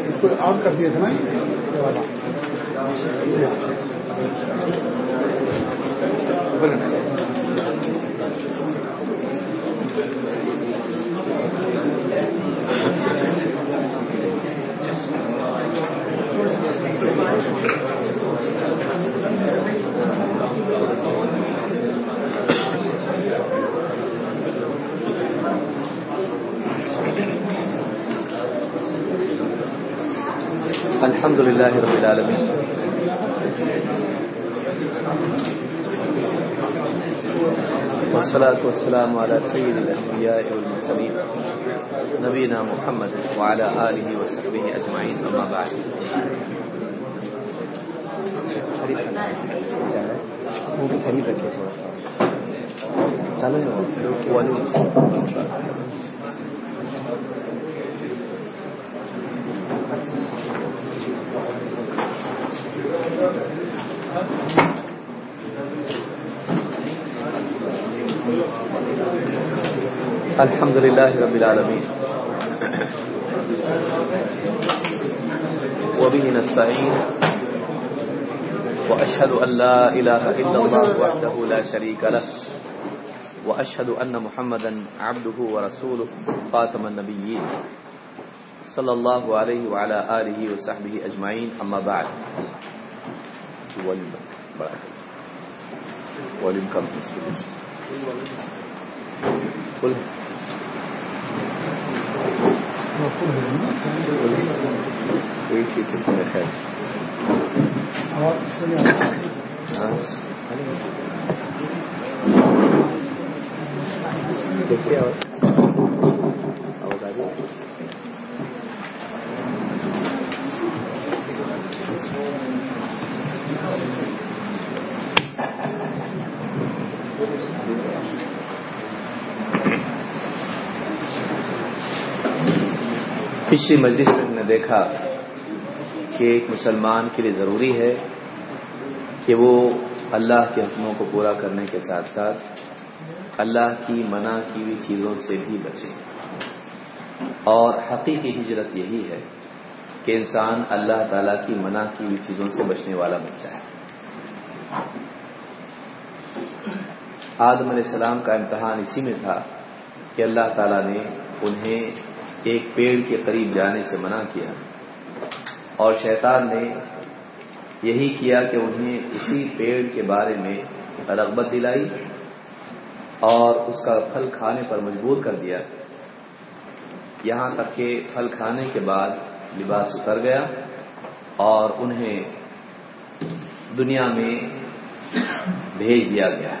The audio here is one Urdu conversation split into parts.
اس کو آن کر دیا تھا نا الحمد لله رب العالمين. والصلاة والسلام على سيد الأنبياء والمرسلين نبينا محمد وعلى آله وصحبه أجمعين. أما بعد. وہ بھی قریب رکھے تھوڑا چلو الحمد لله رب العالمين. وبه نستعين. وأشهد أن لا إله إلا الله وحده لا شريك له. وأشهد أن محمدا عبده ورسوله خاتم النبيين. صلى الله عليه وعلى آله وصحبه أجمعين. أما بعد. ولم كم؟ قل دیکھیے آواز آواز آ رہی ہے پچھلی مجلس میں ہم نے دیکھا کہ ایک مسلمان کے لیے ضروری ہے کہ وہ اللہ کے حکموں کو پورا کرنے کے ساتھ ساتھ اللہ کی منع کی ہوئی چیزوں سے بھی بچے۔ اور حقیقی ہجرت یہی ہے کہ انسان اللہ تعالی کی منع کی ہوئی چیزوں سے بچنے والا بچہ ہے۔ آدم علیہ السلام کا امتحان اسی میں تھا کہ اللہ تعالیٰ نے انہیں ایک پیڑ کے قریب جانے سے منع کیا اور شیطان نے یہی کیا کہ انہیں اسی پیڑ کے بارے میں رغبت دلائی اور اس کا پھل کھانے پر مجبور کر دیا۔ یہاں تک کہ پھل کھانے کے بعد لباس اتر گیا اور انہیں دنیا میں بھیج دیا گیا۔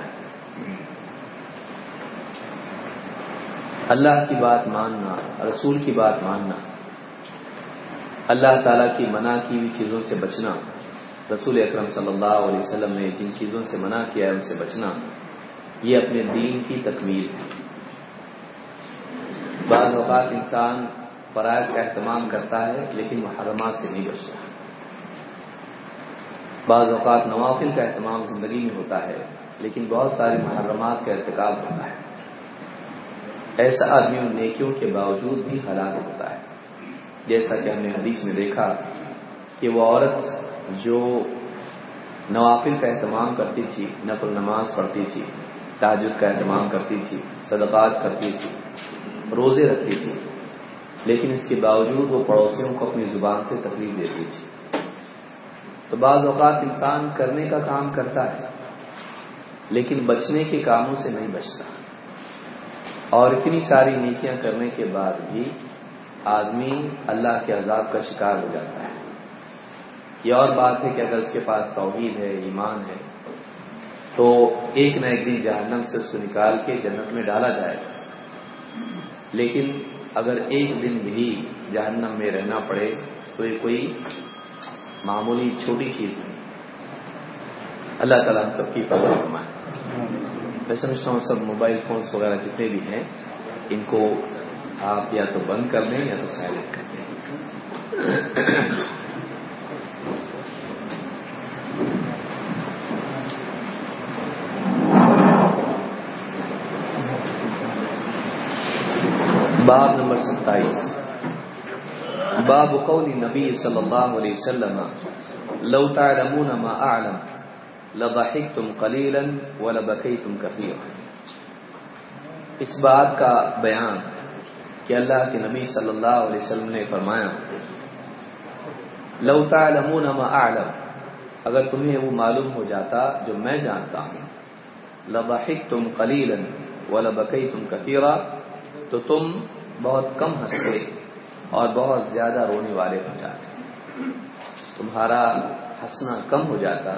اللہ کی بات ماننا، رسول کی بات ماننا، اللہ تعالیٰ کی منع کی ہوئی چیزوں سے بچنا، رسول اکرم صلی اللہ علیہ وسلم نے جن چیزوں سے منع کیا ہے ان سے بچنا، یہ اپنے دین کی تکمیل ہے۔ بعض اوقات انسان فرائض کا اہتمام کرتا ہے، لیکن محرمات سے نہیں بچتا۔ بعض اوقات نوافل کا اہتمام زندگی میں ہوتا ہے، لیکن بہت سارے محرمات کا ارتکاب ہوتا ہے۔ ایسا آدمی ان نیکیوں کے باوجود بھی ہلاک ہوتا ہے۔ جیسا کہ ہم نے حدیث میں دیکھا کہ وہ عورت جو نوافل کا اہتمام کرتی تھی، نفل نماز پڑھتی تھی تاجد کا اہتمام کرتی تھی، صدقات کرتی تھی، روزے رکھتی تھی، لیکن اس کے باوجود وہ پڑوسیوں کو اپنی زبان سے تکلیف دیتی تھی۔ تو بعض اوقات انسان کرنے کا کام کرتا ہے، لیکن بچنے کے کاموں سے نہیں بچتا۔ اور اتنی ساری نیکیاں کرنے کے بعد بھی آدمی اللہ کے عذاب کا شکار ہو جاتا ہے۔ یہ اور بات ہے کہ اگر اس کے پاس توحید ہے، ایمان ہے، تو ایک نہ ایک دن جہنم سے اس کو نکال کے جنت میں ڈالا جائے۔ گا لیکن اگر ایک دن بھی جہنم میں رہنا پڑے، تو یہ کوئی معمولی چھوٹی چیز نہیں۔ اللہ تعالیٰ ہم سب کی فضل فرمائے۔ میں سمجھتا ہوں سب موبائل فونس وغیرہ جتنے بھی ہیں، ان کو آپ یا تو بند کر دیں یا تو سائلنٹ کر دیں باب نمبر ستائیس۔ باب قول نبی صلی اللہ علیہ وسلم، لو تعلمون ما اعلم۔ لضحكتم قليلا ولبكيتم كثيرا۔ اس بات کا بیان کہ اللہ کے نبی صلی اللہ علیہ وسلم نے فرمایا، لو تعلمون ما اعلم، اگر تمہیں وہ معلوم ہو جاتا جو میں جانتا ہوں۔ لضحكتم قليلا ولبكيتم كثيرا، تو تم بہت کم ہنستے اور بہت زیادہ رونے والے ہو جاتے۔ تمہارا ہنسنا کم ہو جاتا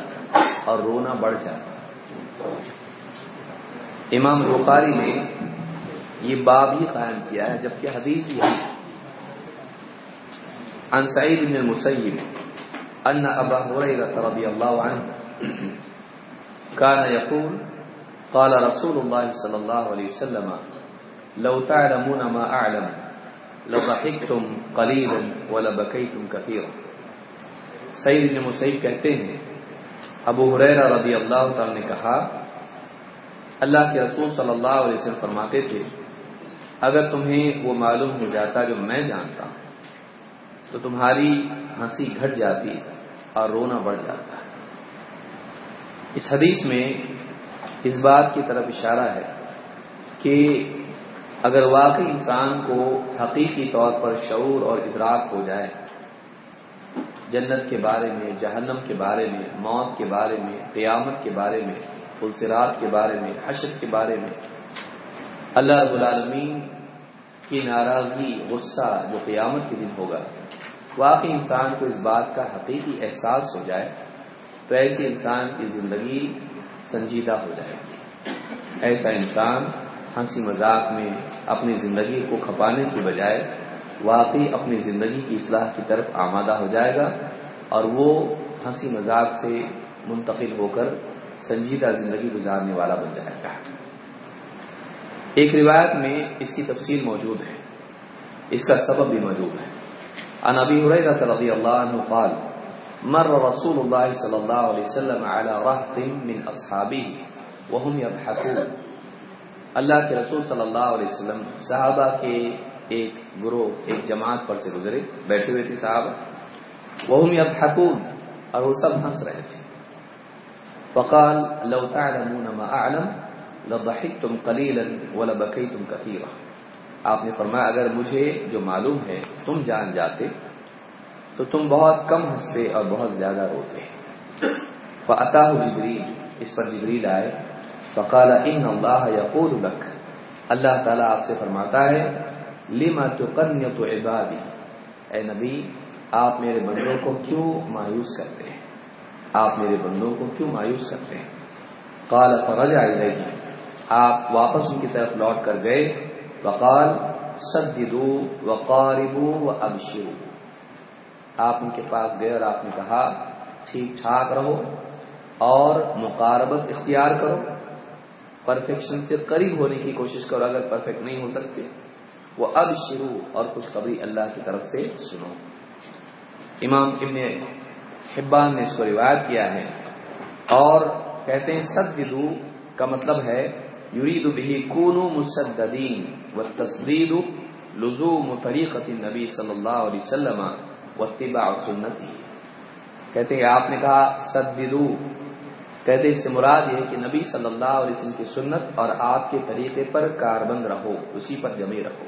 اور رونا بڑھ جاتا۔ امام بخاری نے یہ باب ہی قائم کیا ہے، جبکہ حدیث یہ عن سعید بن المسیب ان ابا هريره رضی اللہ عنہ كان يقول قال رسول الله صلى الله عليه وسلم، لو تعلمون ما اعلم لضحكتم قليلا ولبكيتم كثيرا سید بن مسیب کہتے ہیں، ابو حریرہ رضی اللہ تعالی نے کہا، اللہ کے رسول صلی اللہ علیہ وسلم فرماتے تھے، اگر تمہیں وہ معلوم ہو جاتا جو میں جانتا ہوں، تو تمہاری ہنسی گھٹ جاتی اور رونا بڑھ جاتا۔ ہے اس حدیث میں اس بات کی طرف اشارہ ہے کہ اگر واقعی انسان کو حقیقی طور پر شعور اور ادراک ہو جائے جنت کے بارے میں، جہنم کے بارے میں، موت کے بارے میں، قیامت کے بارے میں پلسرات کے بارے میں، حشر کے بارے میں۔ اللہ رب العالمین کی ناراضگی، غصہ جو قیامت کے دن ہوگا، واقعی انسان کو اس بات کا حقیقی احساس ہو جائے تو ایسے انسان کی زندگی سنجیدہ ہو جائے گی۔ ایسا انسان ہنسی مذاق میں اپنی زندگی کو کھپانے کی بجائے واقعی اپنی زندگی کی اصلاح کی طرف آمادہ ہو جائے گا اور وہ ہنسی مذاق سے منتقل ہو کر سنجیدہ زندگی گزارنے والا بن جائے گا۔ ایک روایت میں اس کی تفصیل موجود ہے۔ اس کا سبب بھی موجود ہے۔ عن ابی حریرہ رضی اللہ عنہ قال، مر رسول اللہ صلی اللہ علیہ وسلم على رهط من اصحابه وهم يضحكون اللہ کے رسول صلی اللہ علیہ وسلم صحابہ کے ایک گروہ، ایک جماعت پر سے گزرے، بیٹھے ہوئے تھے صحابہ۔ وهم يضحكون اور وہ سب ہنس رہے تھے۔ فقال، لو تعلمون ما اعلم لضحكتم قليلا ولبكيتم كثيرا آپ نے فرمایا، اگر مجھے جو معلوم ہے تم جان جاتے، تو تم بہت کم ہنستے اور بہت زیادہ روتے۔ فَأَتَاهُ جبریل، اس پر جبریل آئے۔ فقال، ان اللہ یقول لک۔ اللہ تعالیٰ آپ سے فرماتا ہے لما تقنیت عبادی اے نبی، آپ میرے بندوں کو کیوں مایوس کرتے ہیں؟ آپ میرے بندوں کو کیوں مایوس کرتے ہیں؟ قال، فرجع الیہ آپ واپس ان کی طرف لوٹ کر گئے۔ وقال سددوا وقاربوا وابشروا آپ ان کے پاس گئے اور آپ نے کہا، ٹھیک ٹھاک رہو اور مقاربت اختیار کرو۔ پرفیکشن سے قریب ہونے کی کوشش کرو، اگر پرفیکٹ نہیں ہو سکتے۔ وہ اب شروع اور خوشخبری اللہ کی طرف سے سنو۔ امام ابن حبان نے اس کو روایت کیا ہے اور کہتے ہیں سد کا مطلب ہے، یرید بھی کونو مسدین و تصدید لزوم طریقت نبی صلی اللہ علیہ وسلم واتباع سنتی۔ کہتے ہیں، آپ نے کہا، سددو۔ کہتے اس سے مراد یہ کہ نبی صلی اللہ علیہ وسلم کی سنت اور آپ کے طریقے پر کاربند رہو، اسی پر جمے رہو۔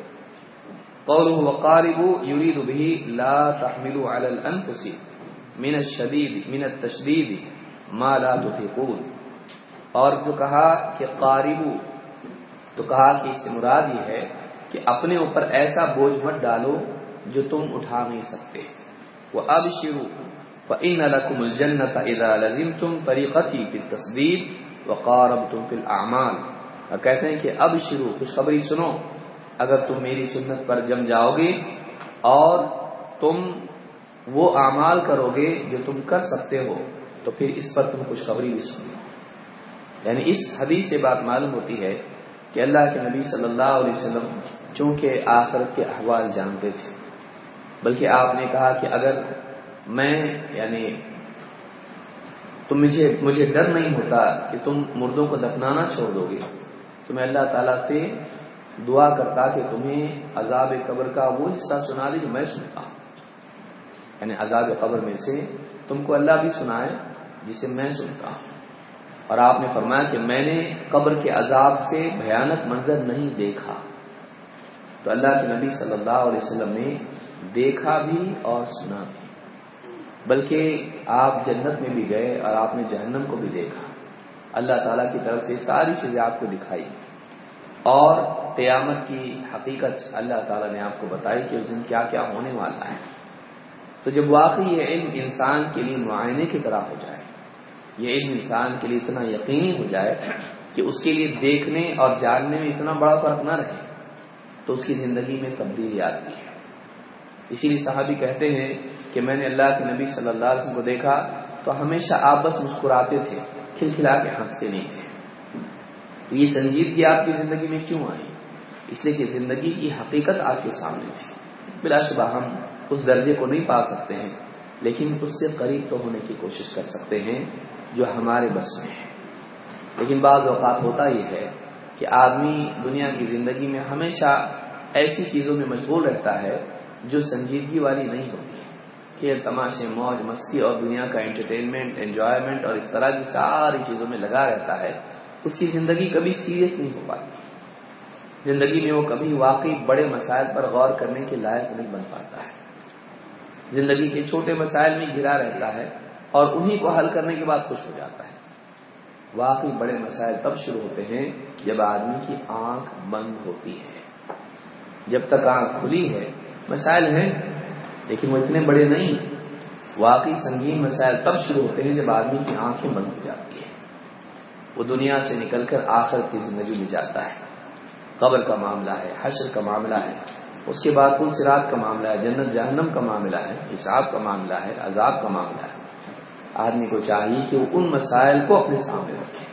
قوله وقارب يريد به لا تحملوا على الانفس من الشديد من التشديد ما لا تطيقون. اور جو کہا کہ قاربو تو کہا کہ اس سے مراد یہ ہے کہ اپنے اوپر ایسا بوجھ مت ڈالو جو تم اٹھا نہیں سکتے۔ وہ اب شروع فإن لكم الجنة إذا لزمتم طريقتي في التصديق وقاربتم في الأعمال۔ اور کہتے ہیں کہ اب شروع خوشخبری سنو۔ اگر تم میری سنت پر جم جاؤ گے اور تم وہ اعمال کرو گے جو تم کر سکتے ہو، تو پھر اس پر تم خوشخبری بھی سنو یعنی اس حدیث سے بات معلوم ہوتی ہے کہ اللہ کے نبی صلی اللہ علیہ وسلم چونکہ آخرت کے احوال جانتے تھے، بلکہ آپ نے کہا کہ اگر میں یعنی تم مجھے مجھے ڈر نہیں ہوتا کہ تم مردوں کو دفنانا چھوڑ دو گے، تو میں اللہ تعالیٰ سے دعا کرتا کہ تمہیں عذاب قبر کا وہ حصہ سنا دے جو میں سنتا ہوں۔ یعنی عذاب قبر میں سے تم کو اللہ بھی سنائے جسے میں سنتا ہوں۔ اور آپ نے فرمایا کہ میں نے قبر کے عذاب سے بھیانک منظر نہیں دیکھا۔ تو اللہ کے نبی صلی اللہ علیہ وسلم نے دیکھا بھی اور سنا بھی۔ بلکہ آپ جنت میں بھی گئے اور آپ نے جہنم کو بھی دیکھا۔ اللہ تعالیٰ کی طرف سے ساری چیزیں آپ کو دکھائی۔ اور قیامت کی حقیقت اللہ تعالیٰ نے آپ کو بتائی کہ اس دن کیا کیا ہونے والا ہے۔ تو جب واقعی یہ علم انسان کے لیے معائنے کی طرح ہو جائے، یہ علم انسان کے لیے اتنا یقینی ہو جائے کہ اس کے لیے دیکھنے اور جاننے میں اتنا بڑا فرق نہ رہے، تو اس کی زندگی میں تبدیلی آتی ہے۔ اسی لیے صحابی کہتے ہیں کہ میں نے اللہ کے نبی صلی اللہ علیہ وسلم کو دیکھا تو ہمیشہ آپ بس مسکراتے تھے، کھلکھلا کے ہنستے نہیں تھے۔ یہ سنجیدگی آپ کی زندگی میں کیوں آئی؟ اس لیے کہ زندگی کی حقیقت آپ کے سامنے تھی۔ بلا شبہ ہم اس درجے کو نہیں پا سکتے ہیں، لیکن اس سے قریب تو ہونے کی کوشش کر سکتے ہیں جو ہمارے بس میں ہے لیکن بعض اوقات ہوتا یہ ہے کہ آدمی دنیا کی زندگی میں ہمیشہ ایسی چیزوں میں مشغول رہتا ہے جو سنجیدگی والی نہیں ہوتی۔ کھیل، تماشے، موج، مستی اور دنیا کا انٹرٹینمنٹ انجوائمنٹ اور اس طرح کی ساری چیزوں میں لگا رہتا ہے۔ اس کی زندگی کبھی سیریس نہیں ہو پاتی۔ زندگی میں وہ کبھی واقعی بڑے مسائل پر غور کرنے کے لائق نہیں بن پاتا ہے۔ زندگی کے چھوٹے مسائل میں گرا رہتا ہے اور انہی کو حل کرنے کے بعد خوش ہو جاتا ہے۔ واقعی بڑے مسائل تب شروع ہوتے ہیں جب آدمی کی آنکھ بند ہوتی ہے۔ جب تک آنکھ کھلی ہے، مسائل ہیں، لیکن وہ اتنے بڑے نہیں۔ واقعی سنگین مسائل تب شروع ہوتے ہیں جب آدمی کی آنکھیں بند ہو جاتی ہیں۔ وہ دنیا سے نکل کر آخر کی زندگی میں جاتا ہے۔ قبر کا معاملہ ہے، حشر کا معاملہ ہے، اس کے بعد کل سرات کا معاملہ ہے، جنت، جہنم کا معاملہ ہے، حساب کا معاملہ ہے، عذاب کا معاملہ ہے۔ آدمی کو چاہیے کہ وہ ان مسائل کو اپنے سامنے رکھے۔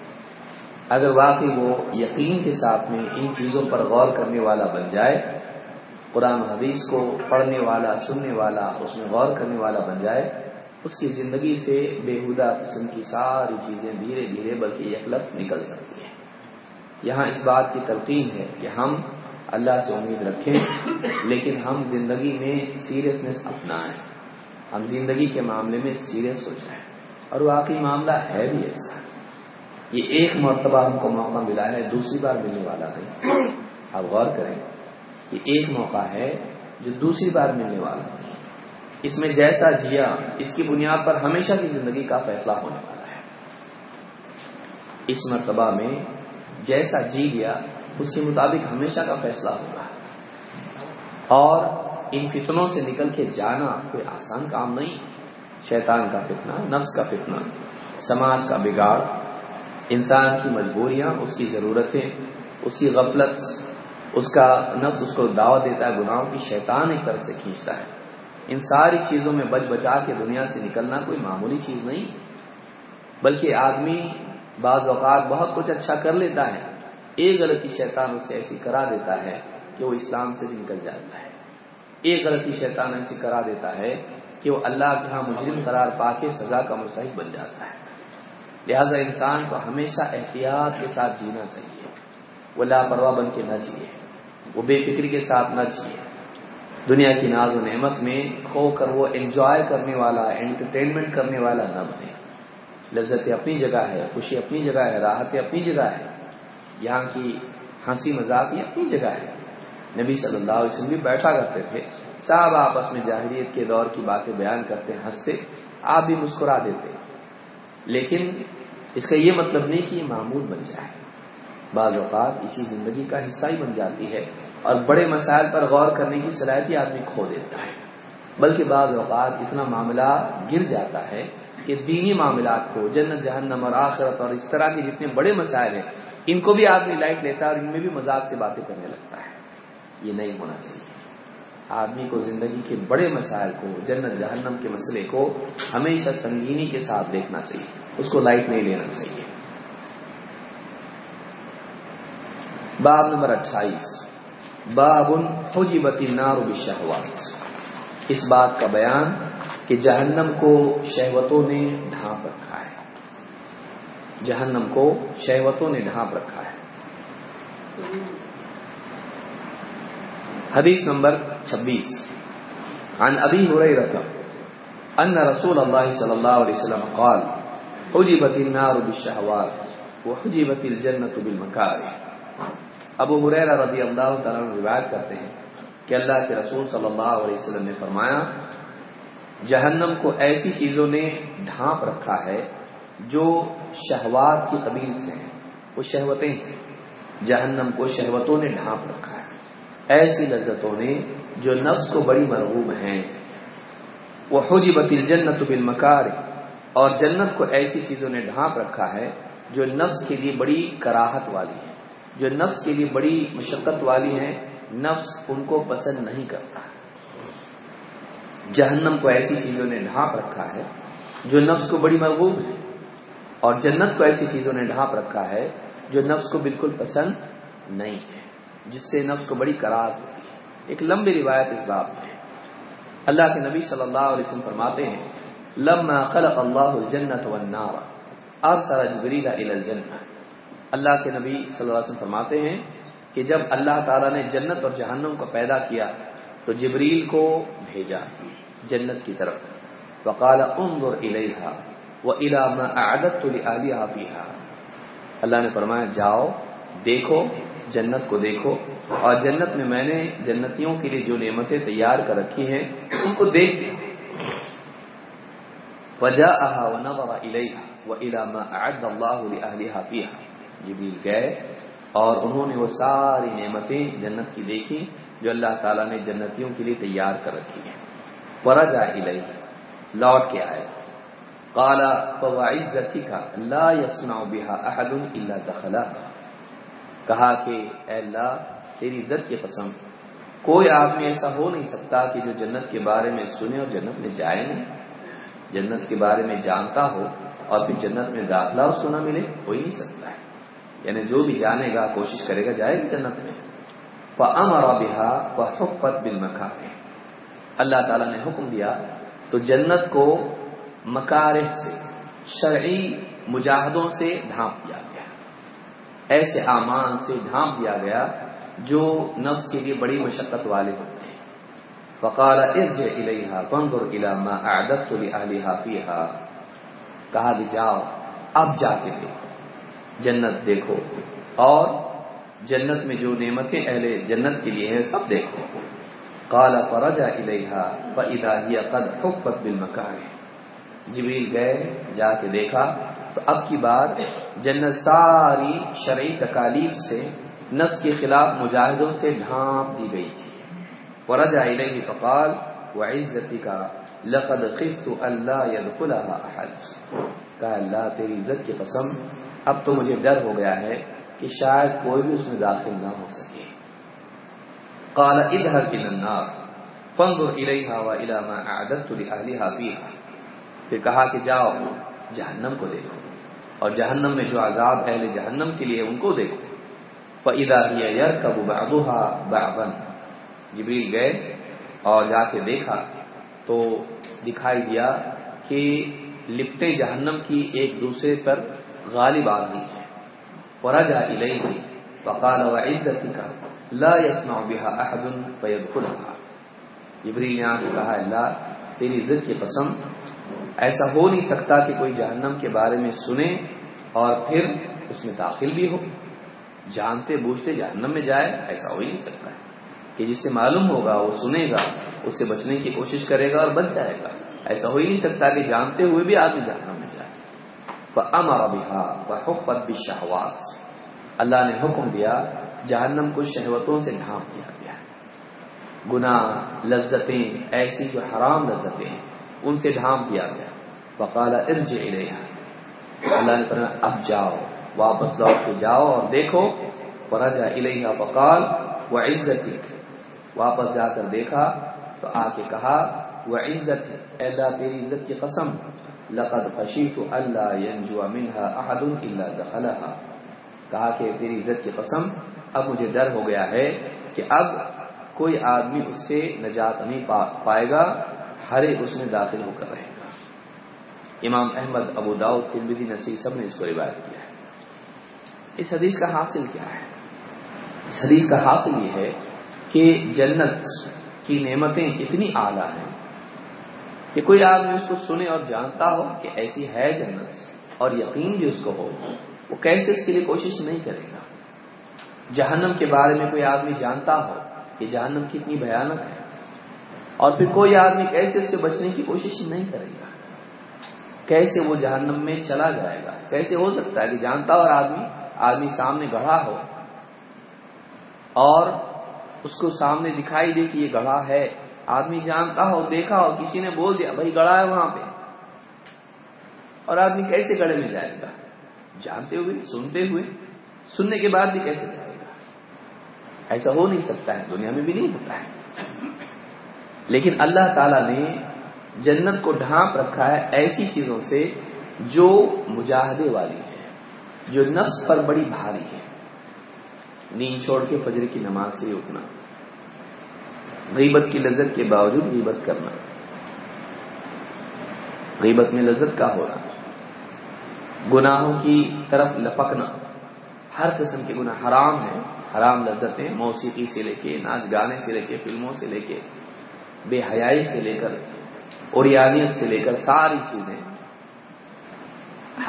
اگر واقعی وہ یقین کے ساتھ میں ان چیزوں پر غور کرنے والا بن جائے، قرآن حدیث کو پڑھنے والا، سننے والا، اس میں غور کرنے والا بن جائے، اس کی زندگی سے بےحدہ قسم کی ساری چیزیں دھیرے دھیرے بلکہ یکلف نکل سکتی یہاں اس بات کی تلقین ہے کہ ہم اللہ سے امید رکھیں، لیکن ہم زندگی میں سیریسنیس اپنائیں۔ ہم زندگی کے معاملے میں سیریس ہو جائیں۔ اور واقعی معاملہ ہے بھی ایسا۔ یہ ایک مرتبہ ہم کو موقع ملا ہے، دوسری بار ملنے والا نہیں آپ غور کریں، یہ ایک موقع ہے جو دوسری بار ملنے والا نہیں اس میں جیسا جیا، اس کی بنیاد پر ہمیشہ کی زندگی کا فیصلہ ہونے والا ہے۔ اس مرتبہ میں جیسا جی گیا اس کے مطابق ہمیشہ کا فیصلہ ہوگا۔ اور ان فتنوں سے نکل کے جانا کوئی آسان کام نہیں۔ شیطان کا فتنہ، نفس کا فتنہ، سماج کا بگاڑ، انسان کی مجبوریاں، اس کی ضرورتیں، اس کی غفلت، اس کا نفس اس کو دعوت دیتا ہے، گناہوں کی شیطان ایک طرف سے کھینچتا ہے۔ ان ساری چیزوں میں بچ بچا کے دنیا سے نکلنا کوئی معمولی چیز نہیں، بلکہ آدمی بعض اوقات بہت کچھ اچھا کر لیتا ہے، ایک غلطی شیطان اسے ایسی کرا دیتا ہے کہ وہ اسلام سے بھی نکل جاتا ہے۔ ایک غلطی شیطان ایسی کرا دیتا ہے کہ وہ اللہ کے ہاں مجرم قرار پا کے سزا کا مستحق بن جاتا ہے۔ لہذا انسان کو ہمیشہ احتیاط کے ساتھ جینا چاہیے۔ وہ لاپرواہ بن کے نہ جیے۔ وہ بے فکری کے ساتھ نہ جیے۔ دنیا کی ناز و نعمت میں کھو کر وہ انجوائے کرنے والا انٹرٹینمنٹ کرنے والا نہ بنے۔ لذت اپنی جگہ ہے، خوشی اپنی جگہ ہے، راحت اپنی جگہ ہے۔ یہاں کی ہنسی مذاق بھی اپنی جگہ ہے۔ نبی صلی اللہ علیہ وسلم بھی بیٹھا کرتے تھے۔ صاحب آپس میں جاہریت کے دور کی باتیں بیان کرتے، ہنستے، آپ بھی مسکرا دیتے۔ لیکن اس کا یہ مطلب نہیں کہ یہ معمول بن جائے۔ بعض اوقات اسی زندگی کا حصہ ہی بن جاتی ہے اور بڑے مسائل پر غور کرنے کی صلاحیت آدمی کھو دیتا ہے۔ بلکہ بعض اوقات اتنا معاملہ گر جاتا ہے کہ دینی معاملات کو، جنت، جہنم اور آخرت اور اس طرح کے جتنے بڑے مسائل ہیں، ان کو بھی آدمی لائٹ لیتا ہے اور ان میں بھی مذاق سے باتیں کرنے لگتا ہے۔ یہ نہیں ہونا چاہیے۔ آدمی کو زندگی کے بڑے مسائل کو، جنت، جہنم کے مسئلے کو ہمیشہ سنگینی کے ساتھ دیکھنا چاہیے۔ اس کو لائٹ نہیں لینا چاہیے۔ باب نمبر اٹھائیس۔ باب حجبتی نار بشہوات اس بات کا بیان کہ جہنم کو شہوتوں نے ڈھانپ رکھا ہے۔ جہنم کو شہوتوں نے ڈھانپ رکھا ہے۔ حدیث نمبر چھبیس۔ عن ابی هريره ان رسول الله صلی اللہ علیہ وسلم قال، حجبت النار بالشهوات وحجبت الجنة بالمكاره ابو حریرہ رضی اللہ تعالی عنہ روایت کرتے ہیں کہ اللہ کے رسول صلی اللہ علیہ وسلم نے فرمایا جہنم کو ایسی چیزوں نے ڈھانپ رکھا ہے جو شہوات کی قبیل سے ہیں، وہ شہوتیں ہیں۔ جہنم کو شہوتوں نے ڈھانپ رکھا ہے۔ ایسی لذتوں نے جو نفس کو بڑی مرغوب ہیں۔ وہ حجی بطیل جنت بالمکار اور جنت کو ایسی چیزوں نے ڈھانپ رکھا ہے جو نفس کے لیے بڑی کراہت والی ہے جو نفس کے لیے بڑی مشقت والی ہیں، نفس ان کو پسند نہیں کرتا۔ جہنم کو ایسی چیزوں نے ڈھانپ رکھا ہے جو نفس کو بڑی محبوب ہے اور جنت کو ایسی چیزوں نے ڈھانپ رکھا ہے جو نفس کو بالکل پسند نہیں ہے، جس سے نفس کو بڑی کرار ہوتی ہے۔ ایک لمبی روایت اس بات میں اللہ کے نبی صلی اللہ علیہ وسلم فرماتے ہیں، لما خلق اللہ الجنت والنار۔ ارسل جبریل الى الجنہ۔ اللہ کے نبی صلی اللہ علیہ وسلم فرماتے ہیں کہ جب اللہ تعالیٰ نے جنت اور جہنم کو پیدا کیا، تو جبریل کو بھیجا جنت کی طرف۔ وقال انظر الیہا و وإلى ما اعددت لآلہا فیہا۔ اللہ نے فرمایا، جاؤ، دیکھو، جنت کو دیکھو۔ اور جنت میں میں نے جنتیوں کے لیے جو نعمتیں تیار کر رکھی ہیں، ان کو دیکھ وجاءها ونظر الیہا وإلى ما اعد اللہ لآلہا فیہا۔ جبریل گئے اور انہوں نے وہ ساری نعمتیں جنت کی دیکھی۔ جو اللہ تعالیٰ نے جنتیوں کے لیے تیار کر رکھی ہیں پرجا الہی لوٹ کے آئے۔ کالا فوائزتی کا اللہ یسنا بہا احد اللہ دخلا کہا کہ، اے اللہ، تیری عزت کی قسم، کوئی آدمی ایسا ہو نہیں سکتا کہ جو جنت کے بارے میں سنے اور جنت میں جائے نہیں۔ جنت کے بارے میں جانتا ہو اور پھر جنت میں داخلہ اور سنا ملے ہو ہی نہیں سکتا۔ ہے یعنی جو بھی جانے گا، کوشش کرے گا، جائے گا جنت میں۔ امرا بہا و حفت اللہ تعالیٰ نے حکم دیا تو جنت کو مکار سے، شرعی مجاہدوں سے ڈھانپ دیا گیا۔ ایسے امان سے ڈھانپ دیا گیا جو نفس کے لیے بڑی مشقت والے ہوتے ہیں۔ فقال ارج الیہا فانظر الى ما اعددت لاہلھا فیہا کہا بھی جاؤ، اب جا کے دیکھو۔ جنت دیکھو اور جنت میں جو نعمتیں اہل جنت کے لیے ہیں، سب دیکھو۔ کالا فرجا الیہا فاذا ہی قد حفت بالمکار جبریل گئے، جا کے دیکھا، تو اب کی بات جنت ساری شرعی تکالیف سے، نفس کے خلاف مجاہدوں سے ڈھانپ دی گئی تھی۔ فرجا الیہ فقال وعزتی کا لقد خفت اللہ يدخلها احد کہا، اللہ تیری عزت کی قسم، اب تو مجھے ڈر ہو گیا ہے۔ کہ شاید کوئی بھی اس میں داخل نہ ہو سکے۔ قال ادھر النار، فانظر الیہا و ما اعددت پھر کہا کہ جاؤ، جہنم کو دیکھو، اور جہنم میں جو عذاب اہل جہنم کے لیے ان کو دیکھو۔ فاذا هي يركب بعضها بعضا۔ جبریل گئے اور جا کے دیکھا تو دکھائی دیا کہ لپٹیں جہنم کی ایک دوسرے پر غالب آ گئی ہے ورجا الیہ وقال وعزتک لا يسمع بها احد فيدخلها. جبریل نے کہا اللہ تیری عزت کی قسم، ایسا ہو نہیں سکتا کہ کوئی جہنم کے بارے میں سنے اور پھر اس میں داخل بھی ہو۔ جانتے بوجھتے جہنم میں جائے، ایسا ہو ہی نہیں سکتا۔ ہے کہ جس سے معلوم ہوگا، وہ سنے گا، اس سے بچنے کی کوشش کرے گا اور بچ جائے گا۔ ایسا ہو ہی نہیں سکتا کہ جانتے ہوئے بھی آدمی جائے امر بہا بحفت بالشہوات اللہ نے حکم دیا، جہنم کو شہوتوں سے ڈھانپ دیا گیا۔ گناہ، لذتیں، ایسی جو حرام لذتیں ہیں، ان سے ڈھانپ دیا گیا۔ وقال ارج الیہا۔ اللہ نے فرمایا، اب جاؤ، واپس لوٹ کے جاؤ اور دیکھو۔ فرجا الیہا وقال وعزتک۔ واپس جا کر دیکھا تو آ کے کہا وعزت اللہ تیری عزت کی قسم۔ لقد خشیت اللہ ينجو منها احد الا دخلها۔ کہا کہ تیری عزت کی قسم، اب مجھے ڈر ہو گیا ہے کہ اب کوئی آدمی اس سے نجات نہیں پائے گا، ہر ایک اس میں داخل ہو کر رہے گا۔ امام احمد، ابو داؤد، ترمذی نسی سب نے اس کو روایت کیا ہے۔ اس حدیث کا حاصل کیا ہے؟ اس حدیث کا حاصل یہ ہے کہ جنت کی نعمتیں اتنی اعلیٰ ہیں کہ کوئی آدمی اس کو سنے اور جانتا ہو کہ ایسی ہے جنت اور یقین بھی اس کو ہو، وہ کیسے اس کے لیے کوشش نہیں کرے گا؟ جہنم کے بارے میں کوئی آدمی جانتا ہو کہ جہنم کتنی بھیانک ہے، اور پھر کوئی آدمی کیسے اس سے بچنے کی کوشش نہیں کرے گا؟ کیسے وہ جہنم میں چلا جائے گا؟ کیسے ہو سکتا ہے کہ جانتا اور آدمی آدمی سامنے گڑھا ہو اور اس کو سامنے دکھائی دے کہ یہ گڑھا ہے؟ آدمی جانتا ہو، دیکھا ہو، کسی نے بول دیا، بھائی گڑھا ہے وہاں پہ۔ اور آدمی کیسے گڑھے میں جائے گا؟ جانتے ہوئے، سنتے ہوئے۔ سننے کے بعد بھی کیسے جائے گا؟ ایسا ہو نہیں سکتا ہے، دنیا میں بھی نہیں ہوتا ہے۔ لیکن اللہ تعالی نے جنت کو ڈھانپ رکھا ہے ایسی چیزوں سے جو مجاہدے والی ہے جو نفس پر بڑی بھاری ہے نیند چھوڑ کے فجر کی نماز سے اٹھنا۔ غیبت کی لذت کے باوجود غیبت کرنا۔ غیبت میں لذت کا ہو رہا۔ گناہوں کی طرف لپکنا۔ ہر قسم کے گناہ حرام ہیں۔ حرام لذتیں موسیقی سے لے کے ناچ گانے سے لے کے فلموں سے لے کے بے حیائی سے لے کر اوریانیت سے لے کر ساری چیزیں۔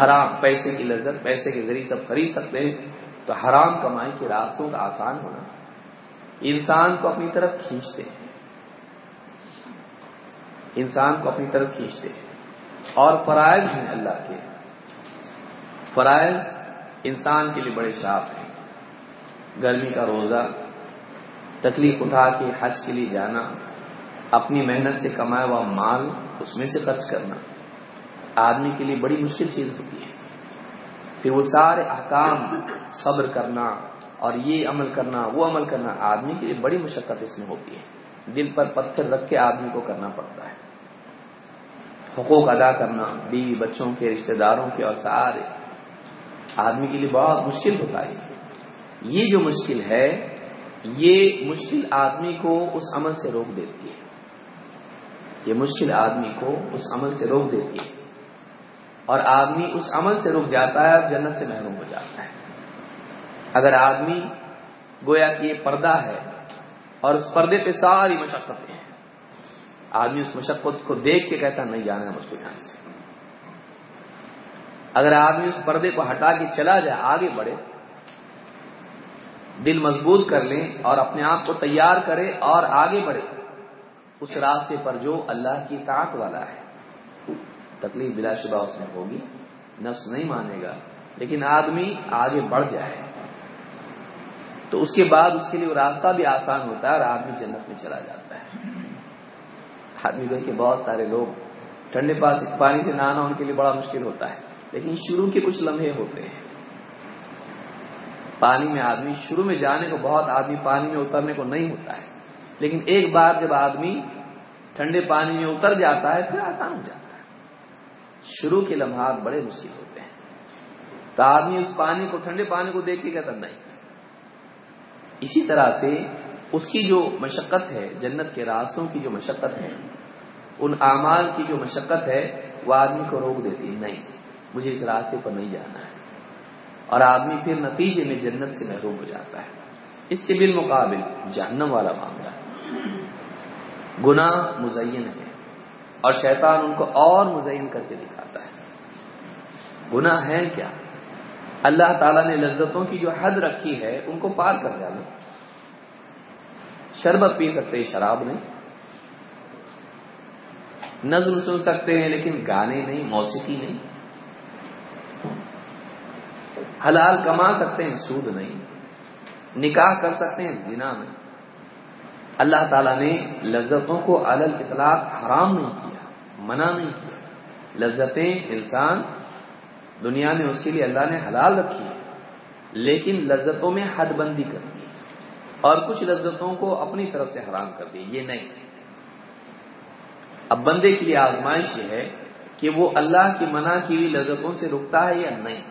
حرام، پیسے کی لذت، پیسے کے ذریعے سب خرید سکتے ہیں۔ تو حرام کمائی کے راستوں کا آسان ہونا۔ انسان کو اپنی طرف کھینچتے انسان کو اپنی طرف کھینچتے اور فرائض ہیں اللہ کے۔ فرائض انسان کے لیے بڑے شاپ ہیں۔ گرمی کا روزہ، تکلیف اٹھا کے حج کے لیے جانا، اپنی محنت سے کمایا ہوا مال، اس میں سے خرچ کرنا، آدمی کے لیے بڑی مشکل چیز ہوتی ہے۔ پھر وہ سارے احکام صبر کرنا اور یہ عمل کرنا، وہ عمل کرنا آدمی کے لیے بڑی مشقت اس میں ہوتی ہے۔ دل پر پتھر رکھ کے آدمی کو کرنا پڑتا ہے۔ حقوق ادا کرنا، بیوی بچوں کے، رشتہ داروں کے اور سارے۔ آدمی کے لیے بہت مشکل ہوتا ہے۔ یہ جو مشکل ہے، یہ مشکل آدمی کو اس عمل سے روک دیتی ہے۔ یہ مشکل آدمی کو اس عمل سے روک دیتی ہے۔ اور آدمی اس عمل سے رک جاتا ہے اور جنت سے محروم ہو جاتا ہے۔ اگر آدمی گویا کہ یہ پردہ ہے اور اس پردے پہ ساری مشقتیں ہیں، آدمی اس مشقت کو دیکھ کے کہتا نہیں جانا ہے مجھ کو یہاں سے۔ اگر آدمی اس پردے کو ہٹا کے چلا جائے، آگے بڑھے، دل مضبوط کر لیں اور اپنے آپ کو تیار کرے اور آگے بڑھے، اس راستے پر جو اللہ کی طاقت والا ہے، تکلیف بلا شبہ اس میں ہوگی، نفس نہیں مانے گا۔ لیکن آدمی آگے بڑھ جائے۔ تو اس کے بعد اس کے لیے راستہ بھی آسان ہوتا ہے اور آدمی جنت میں چلا جاتا ہے۔ آدمی دیکھ کے بہت سارے لوگ ٹھنڈے پاس پانی سے نہانا ان کے لیے بڑا مشکل ہوتا ہے، لیکن شروع کے کچھ لمحے ہوتے ہیں۔ پانی میں آدمی شروع میں جانے کو بہت، آدمی پانی میں اترنے کو نہیں ہوتا ہے، لیکن ایک بار جب آدمی ٹھنڈے پانی میں اتر جاتا ہے، پھر آسان ہو جاتا ہے۔ شروع کے لمحات بڑے مشکل ہوتے ہیں۔ تو آدمی اس پانی کو، ٹھنڈے پانی کو دیکھ کے کہتا نہیں اسی طرح سے اس کی جو مشقت ہے، جنت کے راستوں کی جو مشقت ہے، ان اعمال کی جو مشقت ہے، وہ آدمی کو روک دیتی ہے، نہیں، مجھے اس راستے پر نہیں جانا ہے۔ اور آدمی پھر نتیجے میں جنت سے محروم ہو جاتا ہے۔ اس کے بالمقابل جہنم والا معاملہ گناہ مزین ہے۔ اور شیطان ان کو اور مزین کر کے دکھاتا ہے۔ گناہ ہے کیا؟ اللہ تعالیٰ نے لذتوں کی جو حد رکھی ہے، ان کو پار کر جانا شربت پی سکتے، شراب نہیں۔ نظم سن سکتے ہیں، لیکن گانے نہیں، موسیقی نہیں۔ حلال کما سکتے ہیں، سود نہیں۔ نکاح کر سکتے ہیں، زنا نہیں۔ اللہ تعالیٰ نے لذتوں کو علل اطلاق حرام نہیں کیا، منع نہیں کیا۔ لذتیں انسان دنیا میں اس کے لیے اللہ نے حلال رکھی ہے، لیکن لذتوں میں حد بندی کر دی۔ اور کچھ لذتوں کو اپنی طرف سے حرام کر دی، یہ نہیں۔ اب بندے کے لیے آزمائش یہ ہے کہ وہ اللہ کی منع کی ہوئی لذتوں سے رکتا ہے یا نہیں۔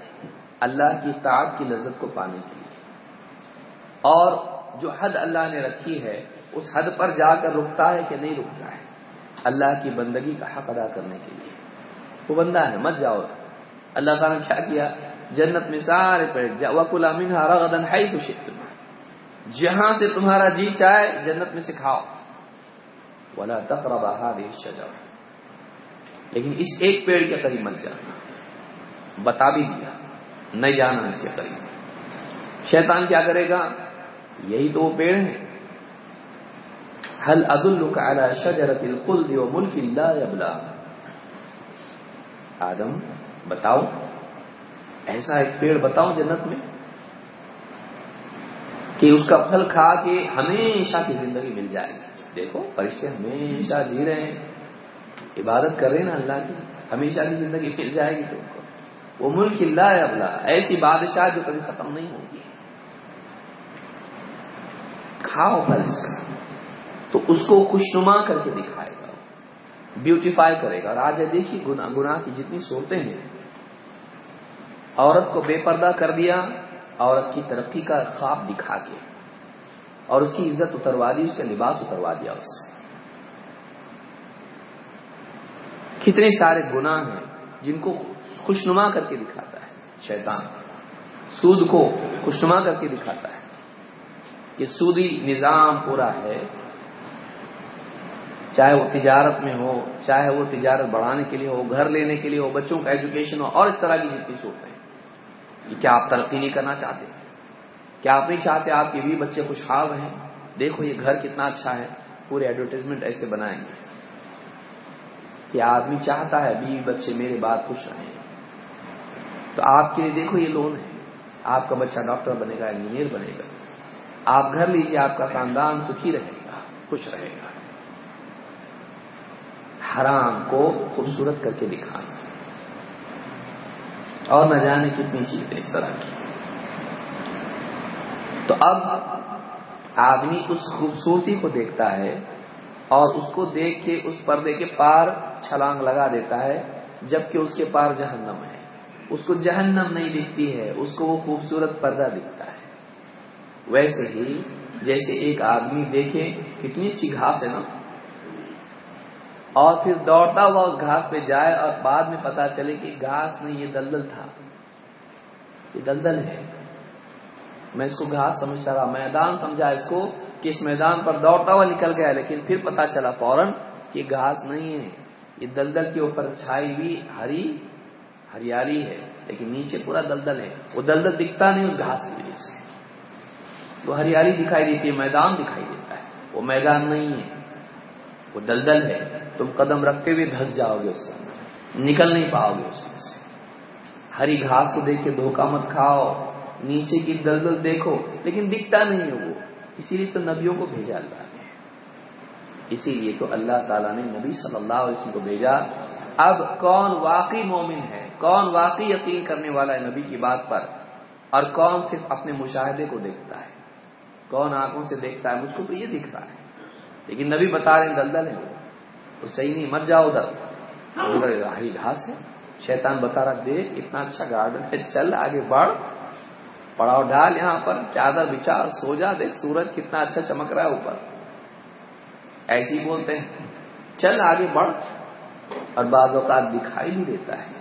اللہ کی اطاعت کی لذت کو پانے کے لیے۔ اور جو حد اللہ نے رکھی ہے، اس حد پر جا کر رکتا ہے کہ نہیں رکتا ہے۔ اللہ کی بندگی کا حق ادا کرنے کے لیے۔ وہ بندہ ہے، مت جاؤ۔ اللہ تعالیٰ نے کیا کیا؟ جنت میں سارے پیڑ وکل امین رغدن ہے تو جہاں سے تمہارا جی چاہے، جنت میں سے کھاؤ۔ ولا تقرب هذه الشجره لیکن اس ایک پیڑ کے قریب مت جانا۔ بتا بھی دیا۔ نہیں جانا اس کے قریب۔ شیطان کیا کرے گا؟ یہی تو وہ پیڑ ہے حل ادلک علی شجرت الخلد وملک لا یبلا آدم بتاؤ؟ ایسا ایک پیڑ بتاؤ جنت میں کہ اس کا پھل کھا کے ہمیشہ کی زندگی مل جائے گی۔ دیکھو، فرشتے ہمیشہ جی رہے ہیں۔ عبادت کر رہے ہیں نا اللہ کی، ہمیشہ کی زندگی مل جائے گی تم کو۔ وہ ملک اللہ ہے ابلا، ایسی بادشاہ جو کبھی ختم نہیں ہوگی۔ کھاؤ پھل اس کا، تو اس کو خوشنما کر کے دکھائے گا۔ بیوٹیفائی کرے گا۔ اور آج دیکھیے، گناہ گناہ کی جتنی صورتیں ہیں عورت کو بے پردہ کر دیا، عورت کی ترقی کا خواب دکھا کے اور اس کی عزت اتروا دی، اس کا لباس اتروا دیا اس کتنے سارے گناہ ہیں جن کو خوشنما کر کے دکھاتا ہے شیطان۔ سود کو خوشنما کر کے دکھاتا ہے۔ کہ سودی نظام پورا ہے۔ چاہے وہ تجارت میں ہو، چاہے وہ تجارت بڑھانے کے لیے ہو، گھر لینے کے لیے ہو، بچوں کا ایجوکیشن ہو، اور اس طرح کی جتنی صورتیں ہیں۔ کیا آپ ترقی نہیں کرنا چاہتے؟ کیا آپ نہیں چاہتے آپ کے بھی بچے خوشحال ہیں دیکھو یہ گھر کتنا اچھا ہے، پورے ایڈورٹیزمنٹ ایسے بنائیں گے۔ کہ آدمی چاہتا ہے بیوی بچے میرے بات خوش رہیں۔ تو آپ کے لیے دیکھو یہ لون ہے۔ آپ کا بچہ ڈاکٹر بنے گا، انجینئر بنے گا۔ آپ گھر لیجیے آپ کا خاندان سکھی رہے گا، خوش رہے گا۔ حرام کو خوبصورت کر کے دکھانا۔ اور نہ جانے کتنی چیزیں اس طرح کی۔ تو اب آدمی اس خوبصورتی کو دیکھتا ہے اور اس کو دیکھ کے اس پردے کے پار چھلانگ لگا دیتا ہے، جبکہ اس کے پار جہنم ہے۔ اس کو جہنم نہیں دکھتی ہے، اس کو وہ خوبصورت پردہ دکھتا ہے۔ ویسے ہی جیسے ایک آدمی دیکھے، کتنی اچھی گھاس ہے نا۔ اور پھر دوڑتا ہوا اس گھاس پہ جائے اور بعد میں پتا چلے کہ گھاس نہیں یہ دلدل تھا۔ یہ دلدل ہے۔ میں اس کو گھاس سمجھتا رہا میدان سمجھا اس کو کہ اس میدان پر دوڑتا ہوا نکل گیا، لیکن پھر پتا چلا فوراً کہ گھاس نہیں ہے۔ یہ دلدل کے اوپر چھائی ہوئی ہری، ہریالی ہے، لیکن نیچے پورا دلدل ہے۔ وہ دلدل دکھتا نہیں اس گھاس کی وجہ سے۔ وہ ہریالی دکھائی دیتی ہے، میدان دکھائی دیتا ہے۔ وہ میدان نہیں ہے۔ وہ دلدل ہے۔ تم قدم رکھتے ہوئے دھس جاؤ گے اس سے۔ نکل نہیں پاؤ گے اس میں سے۔ ہری گھاس کو دیکھ کے دھوکہ مت کھاؤ۔ نیچے کی دلدل دیکھو، لیکن دکھتا نہیں ہے وہ۔ اسی لیے تو نبیوں کو بھیجا اللہ نے۔ اسی لیے تو اللہ تعالیٰ نے نبی صلی اللہ علیہ وسلم کو بھیجا۔ اب کون واقعی مومن ہے؟ کون واقعی یقین کرنے والا ہے نبی کی بات پر؟ اور کون صرف اپنے مشاہدے کو دیکھتا ہے؟ کون آنکھوں سے دیکھتا ہے؟ مجھ کو تو یہ دکھ رہا ہے۔ لیکن نبی بتا رہے ہیں دلدل ہے تو صحیح نہیں مت جاؤ ادھر۔ ادھر ہری گھاس ہے شیطان بتا رہا دیکھ اتنا اچھا گارڈن ہے چل آگے بڑھ۔ پڑاؤ ڈال یہاں پر چادر بچا سو جا دیکھ سورج کتنا اچھا چمک رہا ہے اوپر۔ ایسے ہی بولتے ہیں۔ چل آگے بڑھ۔ اور بعض اوقات دکھائی بھی دیتا ہے۔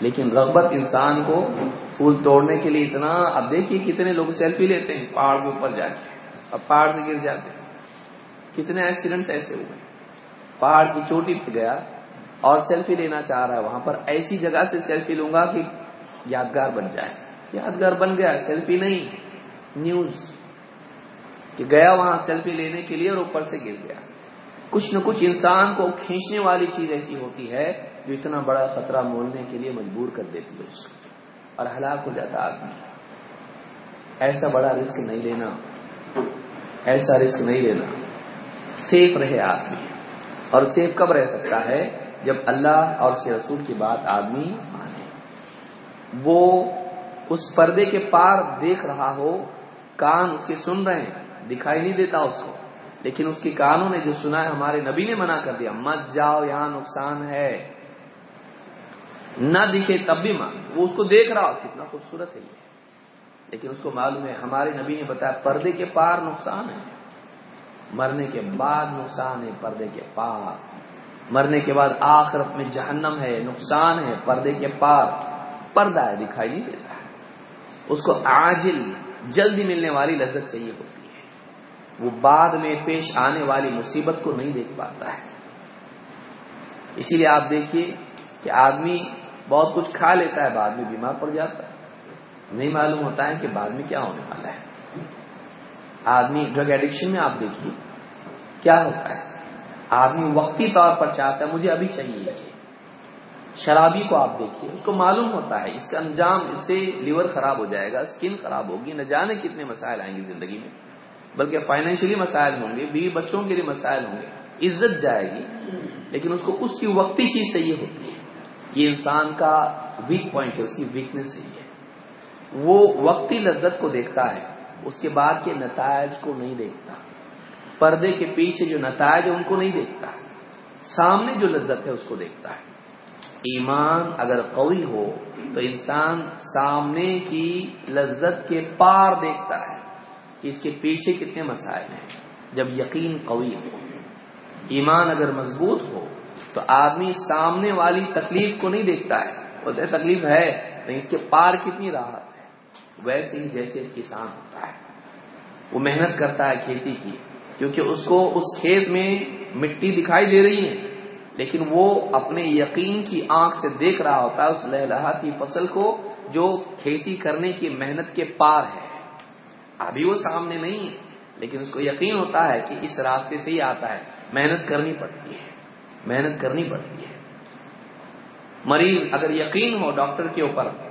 لیکن رغبت انسان کو پھول توڑنے کے لیے اتنا اب دیکھیے کتنے لوگ سیلفی لیتے ہیں پہاڑ کے اوپر جا کے۔ اب پہاڑ سے گر جاتے ہیں۔ کتنے ایکسیڈنٹس ایسے ہوئے. پہاڑ کی چوٹی پہ گیا اور سیلفی لینا چاہ رہا ہے وہاں پر، ایسی جگہ سے سیلفی لوں گا کہ یادگار بن جائے. یادگار بن گیا سیلفی نہیں نیوز کہ گیا وہاں سیلفی لینے کے لیے اور اوپر سے گر گیا. کچھ نہ کچھ انسان کو کھینچنے والی چیز ایسی ہوتی ہے جو اتنا بڑا خطرہ مولنے کے لیے مجبور کر دیتی ہے اس کو. اور ہلاک ہو جاتا آدمی. ایسا بڑا رسک نہیں لینا. ایسا رسک نہیں لینا. سیف رہے آدمی۔ اور سیف کب رہ سکتا ہے؟ جب اللہ اور اس کے رسول کی بات آدمی مانے۔ وہ اس پردے کے پار دیکھ رہا ہو، کان اس کے سن رہے ہیں، دکھائی نہیں دیتا اس کو۔ لیکن اس کے کانوں نے جو سنا ہے، ہمارے نبی نے منع کر دیا۔ مت جاؤ، یہاں نقصان ہے۔ نہ دکھے تب بھی مان وہ اس کو دیکھ رہا ہو، کتنا خوبصورت ہے یہ۔ لیکن اس کو معلوم ہے، ہمارے نبی نے بتایا، پردے کے پار نقصان ہے۔ مرنے کے بعد نقصان ہے پردے کے پار۔ مرنے کے بعد آخرت میں جہنم ہے، نقصان ہے پردے کے پار۔ پردہ ہے، دکھائی نہیں دیتا۔ ہے اس کو عاجل، جلدی ملنے والی لذت چاہیے ہوتی ہے۔ وہ بعد میں پیش آنے والی مصیبت کو نہیں دیکھ پاتا ہے۔ اسی لیے آپ دیکھیے کہ آدمی بہت کچھ کھا لیتا ہے، بعد میں بیمار پڑ جاتا ہے۔ نہیں معلوم ہوتا ہے کہ بعد میں کیا ہونے والا ہے۔ آدمی ڈرگ ایڈکشن میں آپ دیکھیے، کیا ہوتا ہے؟ آدمی وقتی طور پر چاہتا ہے، مجھے ابھی چاہیے۔ شرابی کو آپ دیکھیے، اس کو معلوم ہوتا ہے، اس کا انجام، اس سے لیور خراب ہو جائے گا اسکن خراب ہوگی، نہ جانے کتنے مسائل آئیں گے زندگی میں، بلکہ فائنینشلی مسائل ہوں گے، بیوی بچوں کے لیے مسائل ہوں گے، عزت جائے گی، لیکن اس کو اس کی وقتی چیز سے ہوتی ہے۔ یہ انسان کا ویک پوائنٹ ہے، اس کی ویکنیس ہی ہے وہ وقتی لذت کو دیکھتا ہے۔ اس کے بعد کے نتائج کو نہیں دیکھتا۔ پردے کے پیچھے جو نتائج ہے ان کو نہیں دیکھتا۔ سامنے جو لذت ہے اس کو دیکھتا ہے۔ ایمان اگر قوی ہو تو انسان سامنے کی لذت کے پار دیکھتا ہے۔ کہ اس کے پیچھے کتنے مسائل ہیں۔ جب یقین قوی ہو۔ ایمان اگر مضبوط ہو تو آدمی سامنے والی تکلیف کو نہیں دیکھتا ہے۔ بولتے تکلیف ہے، تو اس کے پار کتنی راحت ویسے ہی جیسے کسان ہوتا ہے۔ وہ محنت کرتا ہے کھیتی کی، کیونکہ اس کو اس کھیت میں مٹی دکھائی دے رہی ہے۔ لیکن وہ اپنے یقین کی آنکھ سے دیکھ رہا ہوتا ہے اس لہلاتی فصل کو جو کھیتی کرنے کی محنت کے پار ہے۔ ابھی وہ سامنے نہیں ہے، لیکن اس کو یقین ہوتا ہے کہ اس راستے سے ہی آتا ہے۔ محنت کرنی پڑتی ہے۔ محنت کرنی پڑتی ہے۔ مریض اگر یقین ہو ڈاکٹر کے اوپر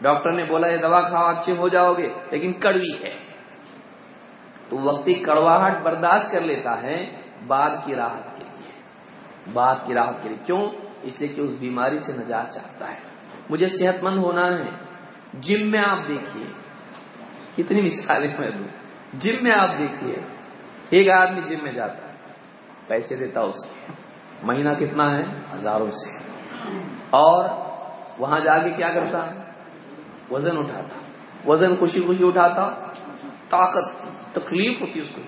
ڈاکٹر نے بولا، یہ دوا کھاؤ، اچھے ہو جاؤ گے. لیکن کڑوی ہے۔ تو وقتی کڑواہٹ برداشت کر لیتا ہے بعد کی راحت کے لیے۔ بعد کی راحت کے لیے۔ کیوں؟ اس لیے کہ اس بیماری سے نجات چاہتا ہے۔ مجھے صحت مند ہونا ہے۔ جم میں آپ دیکھیے۔ کتنی مثالیں میں دوں۔ جم میں آپ دیکھیے۔ ایک آدمی جم میں جاتا ہے۔ پیسے دیتا اس کے۔ مہینہ کتنا ہے؟ ہزاروں سے۔ اور وہاں جا کے کیا کرتا ہے؟ وزن اٹھاتا، وزن خوشی خوشی اٹھاتا، طاقت، تکلیف ہوتی اس کو۔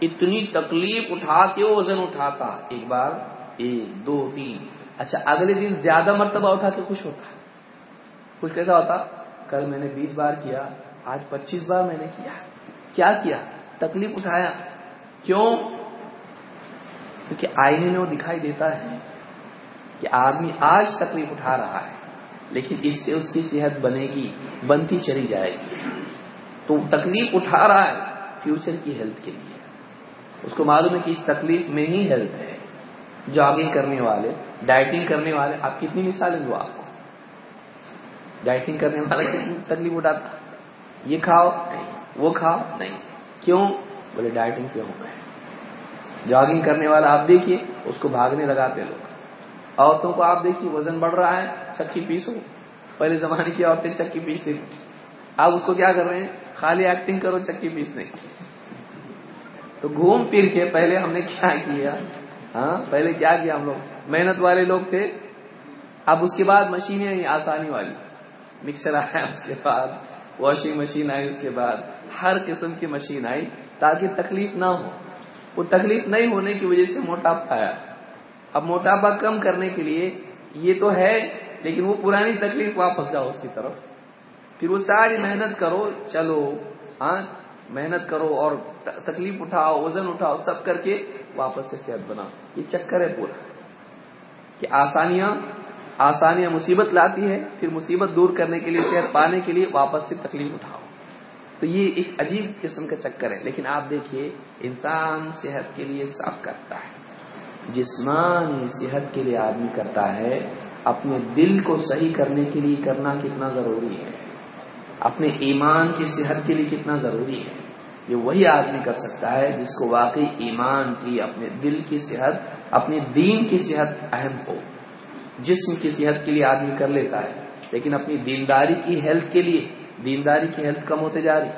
اتنی تکلیف اٹھا کے وہ وزن اٹھاتا۔ ایک بار، ایک، دو، تین۔ اچھا اگلے دن زیادہ مرتبہ اٹھا کے خوش ہوتا۔ خوش کیسا ہوتا؟ کل میں نے بیس بار کیا، آج پچیس بار میں نے کیا۔ کیا کیا؟ تکلیف اٹھایا۔ کیوں؟ کیونکہ آئینے میں وہ دکھائی دیتا ہے کہ آدمی آج تکلیف اٹھا رہا ہے۔ لیکن اس سے اس کی صحت بنے گی، بنتی چلی جائے گی۔ تو تکلیف اٹھا رہا ہے فیوچر کی ہیلتھ کے لیے۔ اس کو معلوم ہے کہ اس تکلیف میں ہی ہیلتھ ہے۔ جاگنگ کرنے والے ڈائٹنگ کرنے والے، آپ کتنی مثالیں دو آپ کو۔ ڈائٹنگ کرنے والا کتنی تکلیف اٹھاتا یہ کھاؤ، نہیں، وہ کھاؤ، نہیں۔ کیوں؟ بولے ڈائٹنگ پہ ہو گئے۔ جاگنگ کرنے والا، آپ دیکھیے، اس کو بھاگنے لگاتے لوگ۔ عورتوں کو آپ دیکھیے، وزن بڑھ رہا ہے، چکی پیسو پہلے زمانے کی عورتیں چکی پیس تھی آپ اس کو کیا کر رہے ہیں؟ خالی ایکٹنگ کرو، چکی پیسنے تو گھوم پھر کے پہلے ہم نے کیا کیا؟ ہاں پہلے کیا کیا ہم لوگ؟ محنت والے لوگ تھے۔ اب اس کے بعد مشینیں آئی آسانی والی۔ مکسر آیا اس کے بعد واشنگ مشین آئی اس کے بعد۔ ہر قسم کی مشین آئی تاکہ تکلیف نہ ہو۔ وہ تکلیف نہیں ہونے کی وجہ سے موٹاپا آیا۔ اب موٹاپا کم کرنے کے لیے یہ تو ہے، لیکن وہ پرانی تکلیف واپس جاؤ اس کی طرف۔ پھر وہ ساری محنت کرو، چلو ہاں محنت کرو اور تکلیف اٹھاؤ، وزن اٹھاؤ، سب کر کے واپس سے صحت بناؤ۔ یہ چکر ہے پورا۔ کہ آسانیاں آسانیاں مصیبت لاتی ہے، پھر مصیبت دور کرنے کے لیے، صحت پانے کے لیے واپس سے تکلیف اٹھاؤ۔ تو یہ ایک عجیب قسم کا چکر ہے۔ لیکن آپ دیکھیے، انسان صحت کے لیے صاف کرتا ہے۔ جسمانی صحت کے لیے آدمی کرتا ہے، اپنے دل کو صحیح کرنے کے لیے کرنا کتنا ضروری ہے؟ اپنے ایمان کی صحت کے لیے کتنا ضروری ہے؟ یہ وہی آدمی کر سکتا ہے جس کو واقعی ایمان کی، اپنے دل کی صحت، اپنے دین کی صحت اہم ہو۔ جسم کی صحت کے لیے آدمی کر لیتا ہے، لیکن اپنی دینداری کی ہیلتھ کے لیے، دینداری کی ہیلتھ کم ہوتے جا رہی۔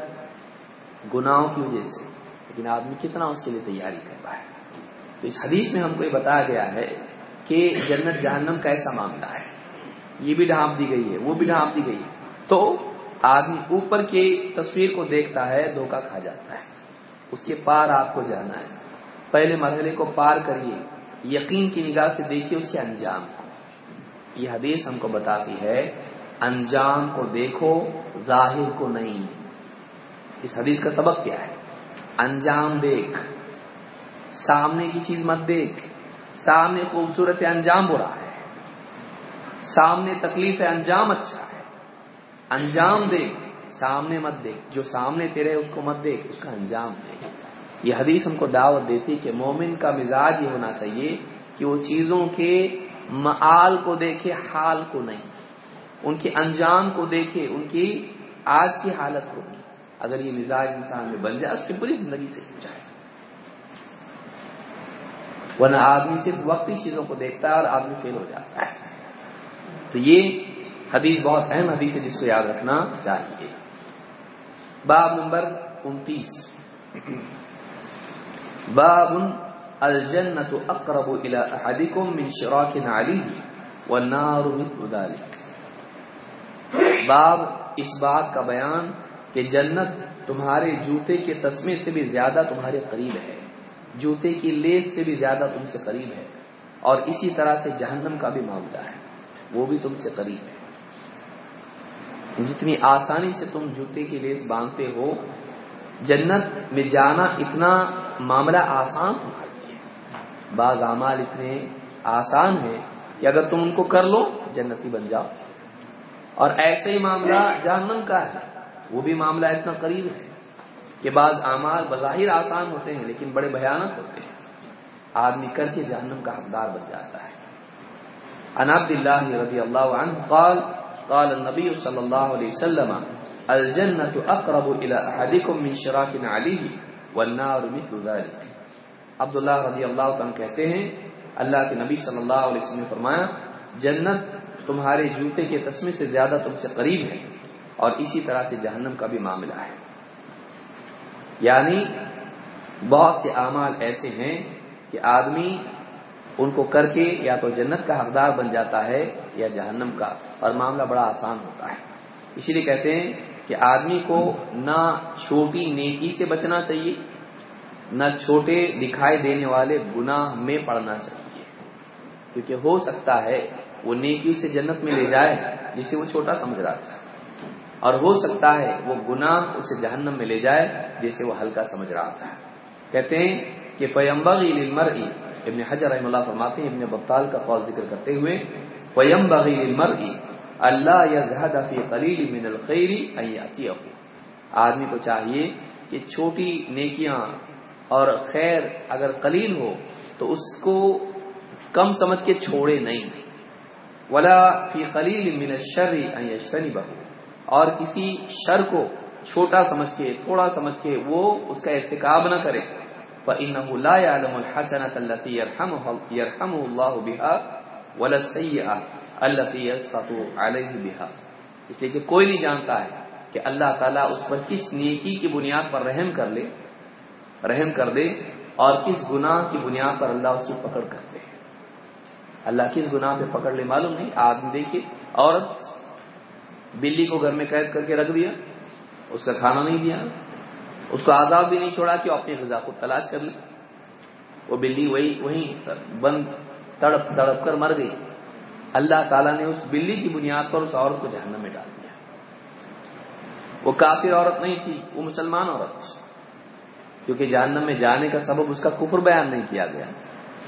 گناہوں کی وجہ سے۔ لیکن آدمی کتنا اس کے لیے تیاری کر رہا ہے؟ تو اس حدیث میں ہم کو یہ بتایا گیا ہے کہ جنت جہنم کا ایسا معاملہ ہے۔ یہ بھی ڈھانپ دی گئی ہے، وہ بھی ڈھانپ دی گئی ہے۔ تو آدمی اوپر کی تصویر کو دیکھتا ہے دھوکا کھا جاتا ہے۔ اس کے پار آپ کو جانا ہے۔ پہلے مرحلے کو پار کریے۔ یقین کی نگاہ سے دیکھیے اس کے انجام کو۔ یہ حدیث ہم کو بتاتی ہے، انجام کو دیکھو، ظاہر کو نہیں۔ اس حدیث کا سبق کیا ہے؟ انجام دیکھ۔ سامنے کی چیز مت دیکھ۔ سامنے خوبصورت انجام برا ہے۔ سامنے تکلیف انجام اچھا ہے۔ انجام دیکھ سامنے مت دیکھ۔ جو سامنے تیرے، اس کو مت دیکھ، اس کا انجام دیکھ یہ حدیث ہم کو دعوت دیتی کہ مومن کا مزاج یہ ہونا چاہیے کہ وہ چیزوں کے معال کو دیکھے، حال کو نہیں۔ ان کے انجام کو دیکھے، ان کی آج کی حالت کو اگر یہ مزاج انسان میں بن جائے، اس کی پوری زندگی سے جائے ورنہ آدمی صرف وقتی چیزوں کو دیکھتا ہے اور آدمی فیل ہو جاتا ہے۔ تو یہ حدیث بہت اہم حدیث ہے جس کو یاد رکھنا چاہیے۔ باب نمبر انتیس۔ باب الجنت اقرب الى احدكم من شراك نعليه والنار مثل ذلك باب اس بات کا بیان کہ جنت تمہارے جوتے کے تسمے سے بھی زیادہ تمہارے قریب ہے۔ جوتے کی لیس سے بھی زیادہ تم سے قریب ہے اور اسی طرح سے جہنم کا بھی معاملہ ہے۔ وہ بھی تم سے قریب ہے۔ جتنی آسانی سے تم جوتے کی لیس باندھتے ہو، جنت میں جانا اتنا معاملہ آسان تمہارے لیے بعض اعمال اتنے آسان ہیں کہ اگر تم ان کو کر لو، جنتی بن جاؤ۔ اور ایسے ہی معاملہ جہنم کا ہے۔ وہ بھی معاملہ اتنا قریب ہے۔ کہ بعض اعمال بظاہر آسان ہوتے ہیں لیکن بڑے بھیانک ہوتے ہیں۔ آدمی کر کے جہنم کا حقدار بن جاتا ہے۔ عن عبد الله رضي الله عنه قال قال النبي صلى الله عليه وسلم، الجنة أقرب إلى أحدكم من شراك عليه والنار مثل ذلك عبداللہ رضی اللہ عنہ کہتے ہیں، اللہ کے نبی صلی اللہ علیہ وسلم نے فرمایا، جنت تمہارے جوتے کے تسمے سے زیادہ تم سے قریب ہے اور اسی طرح سے جہنم کا بھی معاملہ ہے۔ یعنی بہت سے اعمال ایسے ہیں کہ آدمی ان کو کر کے یا تو جنت کا حقدار بن جاتا ہے یا جہنم کا، اور معاملہ بڑا آسان ہوتا ہے۔ اسی لیے کہتے ہیں کہ آدمی کو نہ چھوٹی نیکی سے بچنا چاہیے، نہ چھوٹے دکھائی دینے والے گناہ میں پڑنا چاہیے۔ کیونکہ ہو سکتا ہے وہ نیکی سے جنت میں لے جائے، جسے وہ چھوٹا سمجھ رہا تھا۔ اور ہو سکتا ہے وہ گناہ اسے جہنم میں لے جائے جسے وہ ہلکا سمجھ رہا تھا۔ کہتے ہیں کہ پیمبغی للمرئی ابن حجر رحم اللہ فرماتے ہیں، ابن بطال کا قول ذکر کرتے ہوئے پیمبغی للمرئی اللہ یزہد فی قلیل من الخیر ان یاتیہ آدمی کو چاہیے کہ چھوٹی نیکیاں اور خیر اگر قلیل ہو، تو اس کو کم سمجھ کے چھوڑے نہیں۔ ولا فی قلیل من الشر ان یجتنبہ اور کسی شر کو چھوٹا سمجھ کے، تھوڑا سمجھ کے وہ اس کا ارتکاب نہ کرے۔ فَإِنَّهُ لَا يَعْلَمُ الْحَسَنَةَ الَّتِي يَرْحَمُهُ اللَّهُ بِهَا وَلَا السَّيِّئَةَ الَّتِي يَسْخَطُ عَلَيْهِ بِهَا۔ اس لیے کہ کوئی نہیں جانتا ہے کہ اللہ تعالیٰ اس پر کس نیکی کی بنیاد پر رحم کر لے، رحم کر دے اور کس گناہ کی بنیاد پر اللہ اس کی پکڑ کر دے۔ اللہ کس گناہ پہ پکڑ لے معلوم نہیں، آدمی دیکھیے، عورت بلی کو گھر میں قید کر کے رکھ دیا، اس کا کھانا نہیں دیا، اس کو آزاد بھی نہیں چھوڑا کہ وہ اپنی غذا کو تلاش کر لی وہ بلی وہی وہی بند، تڑپ تڑپ کر مر گئی۔ اللہ تعالیٰ نے اس بلی کی بنیاد پر اس عورت کو جہنم میں ڈال دیا۔ وہ کافر عورت نہیں تھی، وہ مسلمان عورت تھی۔ کیونکہ جہنم میں جانے کا سبب اس کا کفر بیان نہیں کیا گیا۔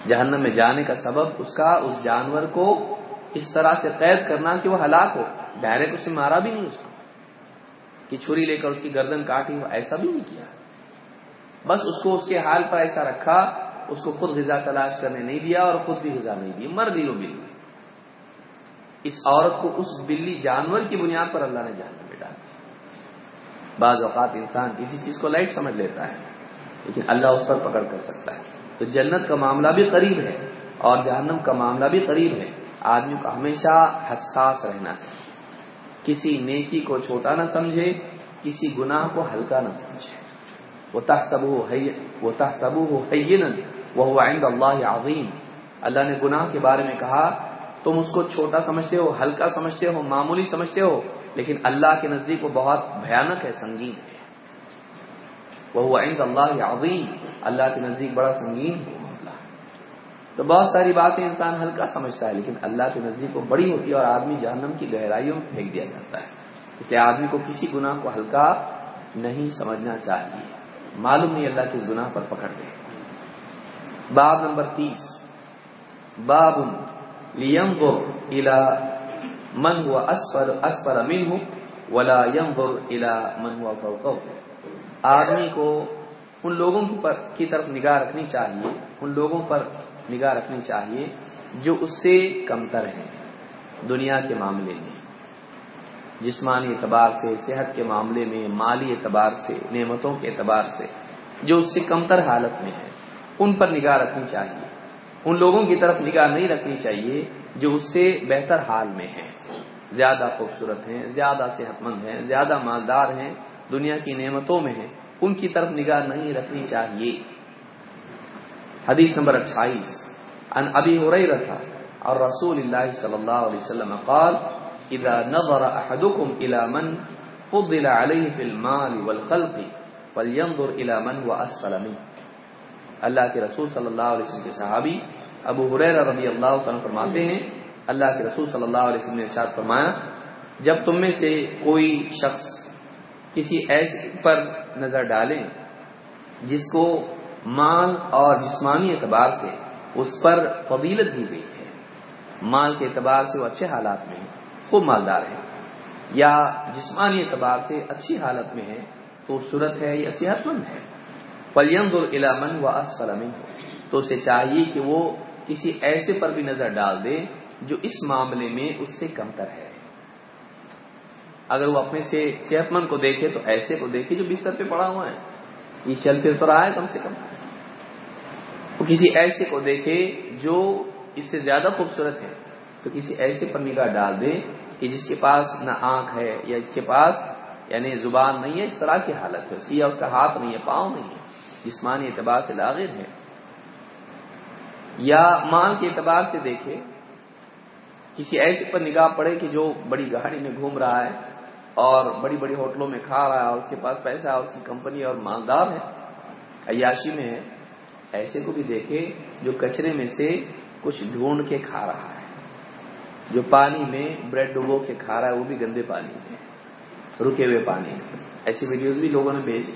جہنم میں جانے کا سبب اس کا، اس جانور کو اس طرح سے قید کرنا کہ وہ ہلاک ہو۔ ڈائریکٹ اسے مارا بھی نہیں اس کو کہ چھری لے کر اس کی گردن کاٹی ہو ایسا بھی نہیں کیا۔ بس اس کو اس کے حال پر ایسا رکھا، اس کو خود غذا تلاش کرنے نہیں دیا اور خود بھی غذا نہیں دی۔ مر گئی وہ بلی۔ اس عورت کو اس بلی جانور کی بنیاد پر اللہ نے جہنم میں ڈال دیا۔ بعض اوقات انسان کسی چیز کو لائٹ سمجھ لیتا ہے، لیکن اللہ اس پر پکڑ کر سکتا ہے۔ تو جنت کا معاملہ بھی قریب ہے اور جہنم کا معاملہ بھی قریب ہے۔ آدمی کو ہمیشہ حساس رہنا چاہیے۔ کسی نیکی کو چھوٹا نہ سمجھے، کسی گناہ کو ہلکا نہ سمجھے۔ وہ وہ ہو وہ عند اللہ عظیم اللہ نے گناہ کے بارے میں کہا، تم اس کو چھوٹا سمجھتے ہو، ہلکا سمجھتے ہو، معمولی سمجھتے ہو، لیکن اللہ کے نزدیک وہ بہت بھیانک ہے، سنگین ہے۔ وہ عند اللہ عظیم اللہ کے نزدیک بڑا سنگین معاملہ تو بہت ساری باتیں انسان ہلکا سمجھتا ہے، لیکن اللہ کے نزدیک وہ بڑی ہوتی ہے اور آدمی جہنم کی گہرائیوں میں پھینک دیا جاتا ہے۔ اس لیے آدمی کو کسی گناہ کو ہلکا نہیں سمجھنا چاہیے۔ معلوم نہیں اللہ کس گناہ پر پکڑ دے باب نمبر تیس۔ باب لیم الى من ہوا اسفر اسفر امین ہوں ولا یم الى من ہوا فوقه۔ آدمی کو ان لوگوں کی طرف نگاہ رکھنی چاہیے، ان لوگوں پر نگاہ رکھنی چاہیے جو اس سے کمتر ہیں دنیا کے معاملے میں۔ جسمانی اعتبار سے، صحت کے معاملے میں، مالی اعتبار سے، نعمتوں کے اعتبار سے، جو اس سے کمتر حالت میں ہے، ان پر نگاہ رکھنی چاہیے۔ ان لوگوں کی طرف نگاہ نہیں رکھنی چاہیے جو اس سے بہتر حال میں ہیں۔ زیادہ خوبصورت ہیں، زیادہ صحت مند ہیں، زیادہ مالدار ہیں، دنیا کی نعمتوں میں ہیں، ان کی طرف نگاہ نہیں رکھنی چاہیے۔ حدیث نمبر اٹھائیس ان ابھی ہو رہی رہا اور رسول اللہ صلی اللہ علیہ وسلم قال، اذا نظر احدكم الى من فضل عليه في المال والخلق فلينظر الى من هو اسفل منه اللہ کے رسول صلی اللہ علیہ وسلم کے صحابی ابو حریرہ رضی اللہ عنہ فرماتے ہیں، اللہ کے رسول صلی اللہ علیہ وسلم نے ارشاد فرمایا، جب تم میں سے کوئی شخص کسی ایسے پر نظر ڈالیں، جس کو مال اور جسمانی اعتبار سے اس پر فضیلت دی گئی ہے۔ مال کے اعتبار سے وہ اچھے حالات میں ہے خوب مالدار ہے یا جسمانی اعتبار سے اچھی حالت میں ہے خوبصورت ہے یا صحت مند ہے۔ پلیم العلامن و اسفلم تو اسے چاہیے کہ وہ کسی ایسے پر بھی نظر ڈال دے جو اس معاملے میں اس سے کمتر ہے۔ اگر وہ اپنے سے صحت مند کو دیکھے تو ایسے کو دیکھے جو بستر پہ پڑا ہوا ہے۔ یہ چل پھر تو رہا ہے کم سے کم۔ وہ کسی ایسے کو دیکھے جو اس سے زیادہ خوبصورت ہے، تو کسی ایسے پر نگاہ ڈال دے کہ جس کے پاس نہ آنکھ ہے یا اس کے پاس یعنی زبان نہیں ہے، اس طرح کی حالت ہے۔ یا اس کا ہاتھ نہیں ہے، پاؤں نہیں ہے۔ جسمانی اعتبار سے لاغر ہے۔ یا مال کے اعتبار سے دیکھے، کسی ایسے پر نگاہ پڑے کہ جو بڑی گاڑی میں گھوم رہا ہے اور بڑی بڑی ہوٹلوں میں کھا رہا ہے اس کے پاس پیسہ ہے اس کی کمپنی اور مالدار ہے، عیاشی میں ہے۔ ایسے کو بھی دیکھے جو کچرے میں سے کچھ ڈھونڈ کے کھا رہا ہے۔ جو پانی میں بریڈ ڈبو کے کھا رہا ہے، وہ بھی گندے پانی میں رکے ہوئے پانی ایسی ویڈیوز بھی لوگوں نے بھیجی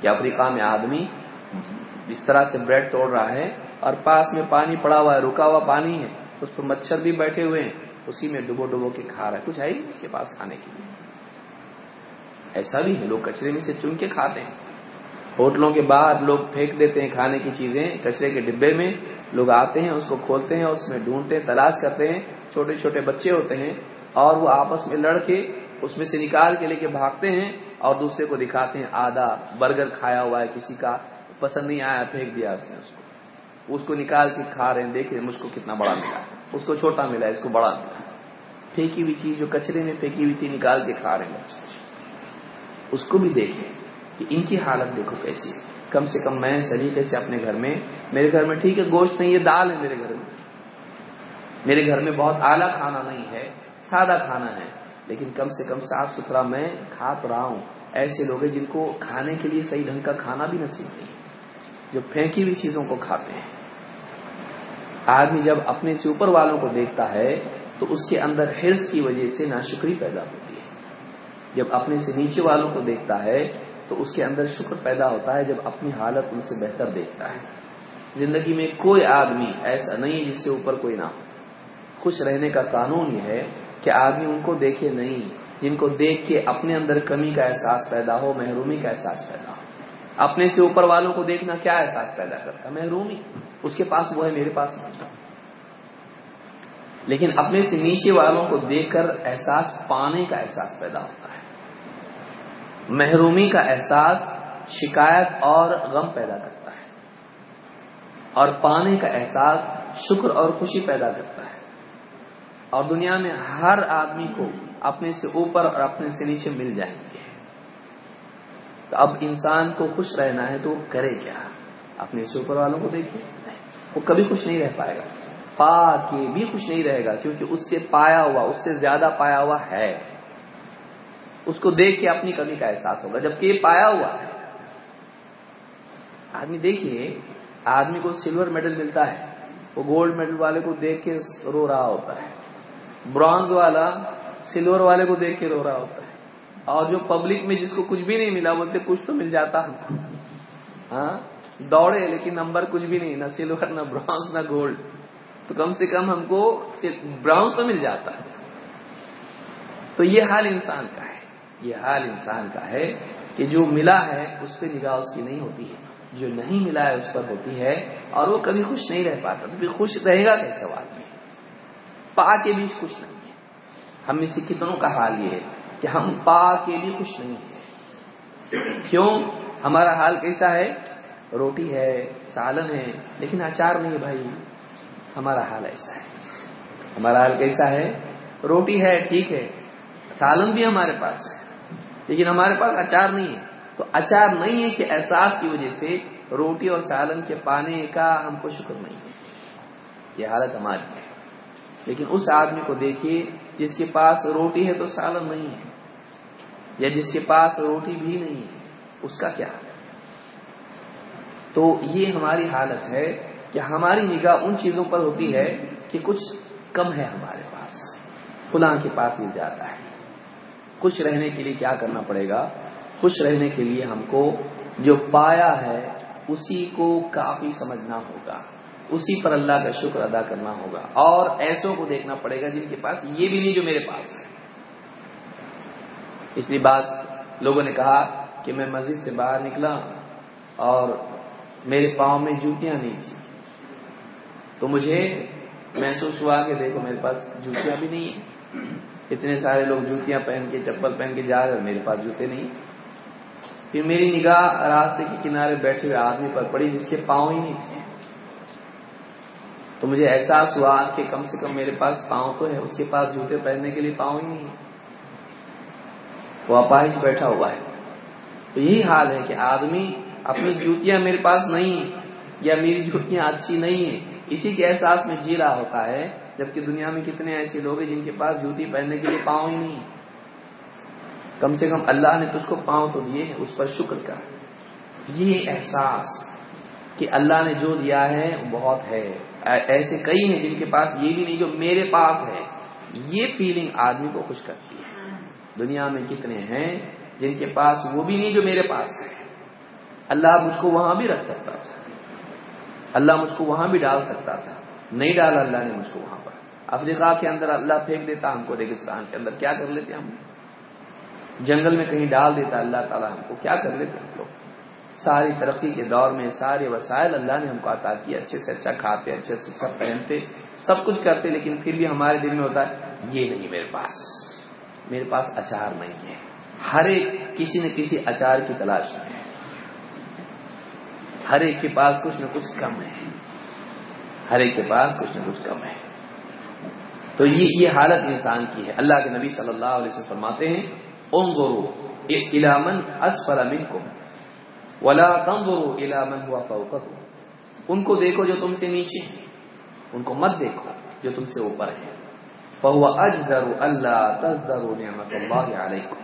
کہ افریقہ میں آدمی اس طرح سے بریڈ توڑ رہا ہے اور پاس میں پانی پڑا ہوا ہے، رکا ہوا پانی ہے، اس پر مچھر بھی بیٹھے ہوئے ہیں، اسی میں ڈبو ڈبو کے کھا رہا ہے۔ کچھ ہے ہی اس کے پاس کھانے کے لیے۔ ایسا بھی ہے، لوگ کچرے میں سے چن کے کھاتے ہیں۔ ہوٹلوں کے باہر لوگ پھینک دیتے ہیں کھانے کی چیزیں، کچرے کے ڈبے میں لوگ آتے ہیں، اس کو کھولتے ہیں، اس میں ڈھونڈتے ہیں، تلاش کرتے ہیں۔ چھوٹے چھوٹے بچے ہوتے ہیں اور وہ آپس میں لڑ کے اس میں سے نکال کے لے کے بھاگتے ہیں اور دوسرے کو دکھاتے ہیں، آدھا برگر کھایا ہوا ہے، کسی کا پسند نہیں آیا، پھینک دیا اس نے اس کو۔ اس کو نکال کے کھا رہے ہیں دیکھیں مجھ کو کتنا بڑا ملا۔ اس کو چھوٹا ملا، اس کو بڑا ملا۔ پھینکی ہوئی چیز جو کچرے میں پھینکی ہوئی تھی، نکال کے کھا رہے ہیں۔ اس کو بھی دیکھیں۔ کہ ان کی حالت دیکھو کیسی ہے۔ کم سے کم میں سلیقے سے اپنے گھر میں، میرے گھر میں ٹھیک ہے، گوشت نہیں ہے، دال ہے میرے گھر میں۔ میرے گھر میں بہت اعلیٰ کھانا نہیں ہے، سادہ کھانا ہے، لیکن کم سے کم صاف ستھرا میں کھا تو رہا ہوں۔ ایسے لوگ ہیں جن کو کھانے کے لیے صحیح ڈھنگ کا کھانا بھی نصیب نہیں جو پھینکی ہوئی چیزوں کو کھاتے ہیں۔ آدمی جب اپنے سے اوپر والوں کو دیکھتا ہے، تو اس کے اندر ہرس کی وجہ سے ناشکری پیدا ہوتی ہے۔ جب اپنے سے نیچے والوں کو دیکھتا ہے تو اس کے اندر شکر پیدا ہوتا ہے جب اپنی حالت ان سے بہتر دیکھتا ہے۔ زندگی میں کوئی آدمی ایسا نہیں جس سے اوپر کوئی نہ ہو۔ خوش رہنے کا قانون یہ ہے کہ آدمی ان کو دیکھے نہیں، جن کو دیکھ کے اپنے اندر کمی کا احساس پیدا ہو، محرومی کا احساس پیدا ہو۔ اپنے سے اوپر والوں کو دیکھنا کیا احساس پیدا کرتا محرومی۔ اس کے پاس وہ ہے، میرے پاس نہیں۔ لیکن اپنے سے نیچے والوں کو دیکھ کر احساس پانے کا احساس پیدا ہوتا ہے۔ محرومی کا احساس، شکایت اور غم پیدا کرتا ہے۔ اور پانے کا احساس، شکر اور خوشی پیدا کرتا ہے۔ اور دنیا میں ہر آدمی کو اپنے سے اوپر اور اپنے سے نیچے مل جائیں گے۔ تو اب انسان کو خوش رہنا ہے تو وہ کرے کیا؟ اپنے سے اوپر والوں کو دیکھیے وہ کبھی خوش نہیں رہ پائے گا۔ پا کے بھی خوش نہیں رہے گا کیونکہ اس سے پایا ہوا، اس سے زیادہ پایا ہوا ہے۔ اس کو دیکھ کے اپنی کمی کا احساس ہوگا، جبکہ یہ پایا ہوا ہے۔ آدمی دیکھیے، آدمی کو سلور میڈل ملتا ہے، وہ گولڈ میڈل والے کو دیکھ کے رو رہا ہوتا ہے۔ برانز والا سلور والے کو دیکھ کے رو رہا ہوتا ہے۔ اور جو پبلک میں جس کو کچھ بھی نہیں ملا، بولتے کچھ تو مل جاتا۔ ہم کو ہاں دوڑے لیکن نمبر کچھ بھی نہیں، نہ سلور نہ برانس نہ گولڈ تو کم سے کم ہم کو براؤنس تو مل جاتا ہے۔ تو یہ حال انسان کا ہے۔ یہ حال انسان کا ہے کہ جو ملا ہے، اس پہ نگاہ اس کی نہیں ہوتی ہے۔ جو نہیں ملا ہے، اس پر ہوتی ہے۔ اور وہ کبھی خوش نہیں رہ پاتا۔ کبھی خوش رہے گا کیسے آدمی؟ پا کے بھی خوش نہیں ہے۔ ہم میں سے کتنوں کا حال یہ ہے کہ ہم پا کے بھی خوش نہیں ہیں۔ کیوں؟ ہمارا حال کیسا ہے؟ روٹی ہے، سالن ہے، لیکن اچار نہیں بھائی۔ ہمارا حال ایسا ہے۔ ہمارا حال کیسا ہے؟ روٹی ہے، ٹھیک ہے۔ سالن بھی ہمارے پاس ہے۔ لیکن ہمارے پاس اچار نہیں ہے۔ تو اچار نہیں ہے کہ احساس کی وجہ سے روٹی اور سالن کے پانے کا ہم کو شکر نہیں ہے۔ یہ حالت ہماری ہے۔ لیکن اس آدمی کو دیکھیے جس کے پاس روٹی ہے تو سالن نہیں ہے، یا جس کے پاس روٹی بھی نہیں ہے، اس کا کیا تو یہ ہماری حالت ہے کہ ہماری نگاہ ان چیزوں پر ہوتی ہے کہ کچھ کم ہے ہمارے پاس۔ فلاں کے پاس مل جاتا ہے۔ خوش رہنے کے لیے کیا کرنا پڑے گا؟ خوش رہنے کے لیے ہم کو جو پایا ہے، اسی کو کافی سمجھنا ہوگا۔ اسی پر اللہ کا شکر ادا کرنا ہوگا۔ اور ایسوں کو دیکھنا پڑے گا جن کے پاس یہ بھی نہیں جو میرے پاس ہے۔ اس لیے بات لوگوں نے کہا کہ میں مسجد سے باہر نکلا اور میرے پاؤں میں جوتیاں نہیں تھی تو مجھے محسوس ہوا کہ دیکھو میرے پاس جوتیاں بھی نہیں ہیں۔ اتنے سارے لوگ جوتیاں پہن کے، چپل پہن کے جا رہے میرے پاس جوتے نہیں۔ پھر میری نگاہ راستے کے کنارے بیٹھے ہوئے آدمی پر پڑی، جس کے پاؤں ہی نہیں تھے۔ تو مجھے احساس ہوا کہ کم سے کم میرے پاس پاؤں تو ہے اس کے پاس جوتے پہننے کے لیے پاؤں ہی نہیں۔ وہ اپاہج بیٹھا ہوا ہے۔ تو یہی حال ہے کہ آدمی اپنی جوتیاں میرے پاس نہیں یا میری جوتیاں اچھی نہیں ہیں۔ اسی کے احساس میں جی رہا ہوتا ہے جبکہ دنیا میں کتنے ایسے لوگ ہیں جن کے پاس جوتی پہننے کے لیے پاؤں ہی نہیں ہے کم سے کم اللہ نے تجھ کو پاؤں تو دیے اس پر شکر کر۔ یہ احساس کہ اللہ نے جو دیا ہے، بہت ہے۔ ایسے کئی ہیں جن کے پاس یہ بھی نہیں جو میرے پاس ہے۔ یہ فیلنگ آدمی کو خوش کرتی ہے۔ دنیا میں کتنے ہیں جن کے پاس وہ بھی نہیں جو میرے پاس ہے۔ اللہ مجھ کو وہاں بھی رکھ سکتا تھا۔ اللہ مجھ کو وہاں بھی ڈال سکتا تھا۔ نہیں ڈالا اللہ نے مجھ کو وہاں پر۔ افریقہ کے اندر اللہ پھینک دیتا، ہم کو ریگستان کے اندر کیا کر لیتے ہم؟ جنگل میں کہیں ڈال دیتا، اللہ تعالیٰ ہم کو کیا کر لیتے ہم لوگ؟ ساری ترقی کے دور میں سارے وسائل اللہ نے ہم کو عطا کیا اچھے سے اچھا کھاتے، اچھے سے اچھا پہنتے، سب کچھ کرتے، لیکن پھر بھی ہمارے دل میں ہوتا ہے، یہ نہیں میرے پاس میرے پاس اچار نہیں ہے۔ ہر ایک کسی نہ کسی اچار کی تلاش میں ہے۔ ہر ایک کے پاس کچھ نہ کچھ کم ہے۔ ہر ایک کے پاس کچھ نہ کچھ کم ہے۔ تو یہ یہ حالت انسان کی ہے۔ اللہ کے نبی صلی اللہ علیہ وسلم فرماتے ہیں ام گرو علامن اسفل منکم ولا تنظروا الى من هو فوقكم۔ ان کو دیکھو جو تم سے نیچے ہیں، ان کو مت دیکھو جو تم سے اوپر ہے فهو اجدر اللہ تزدروا نعمت اللہ علیکم۔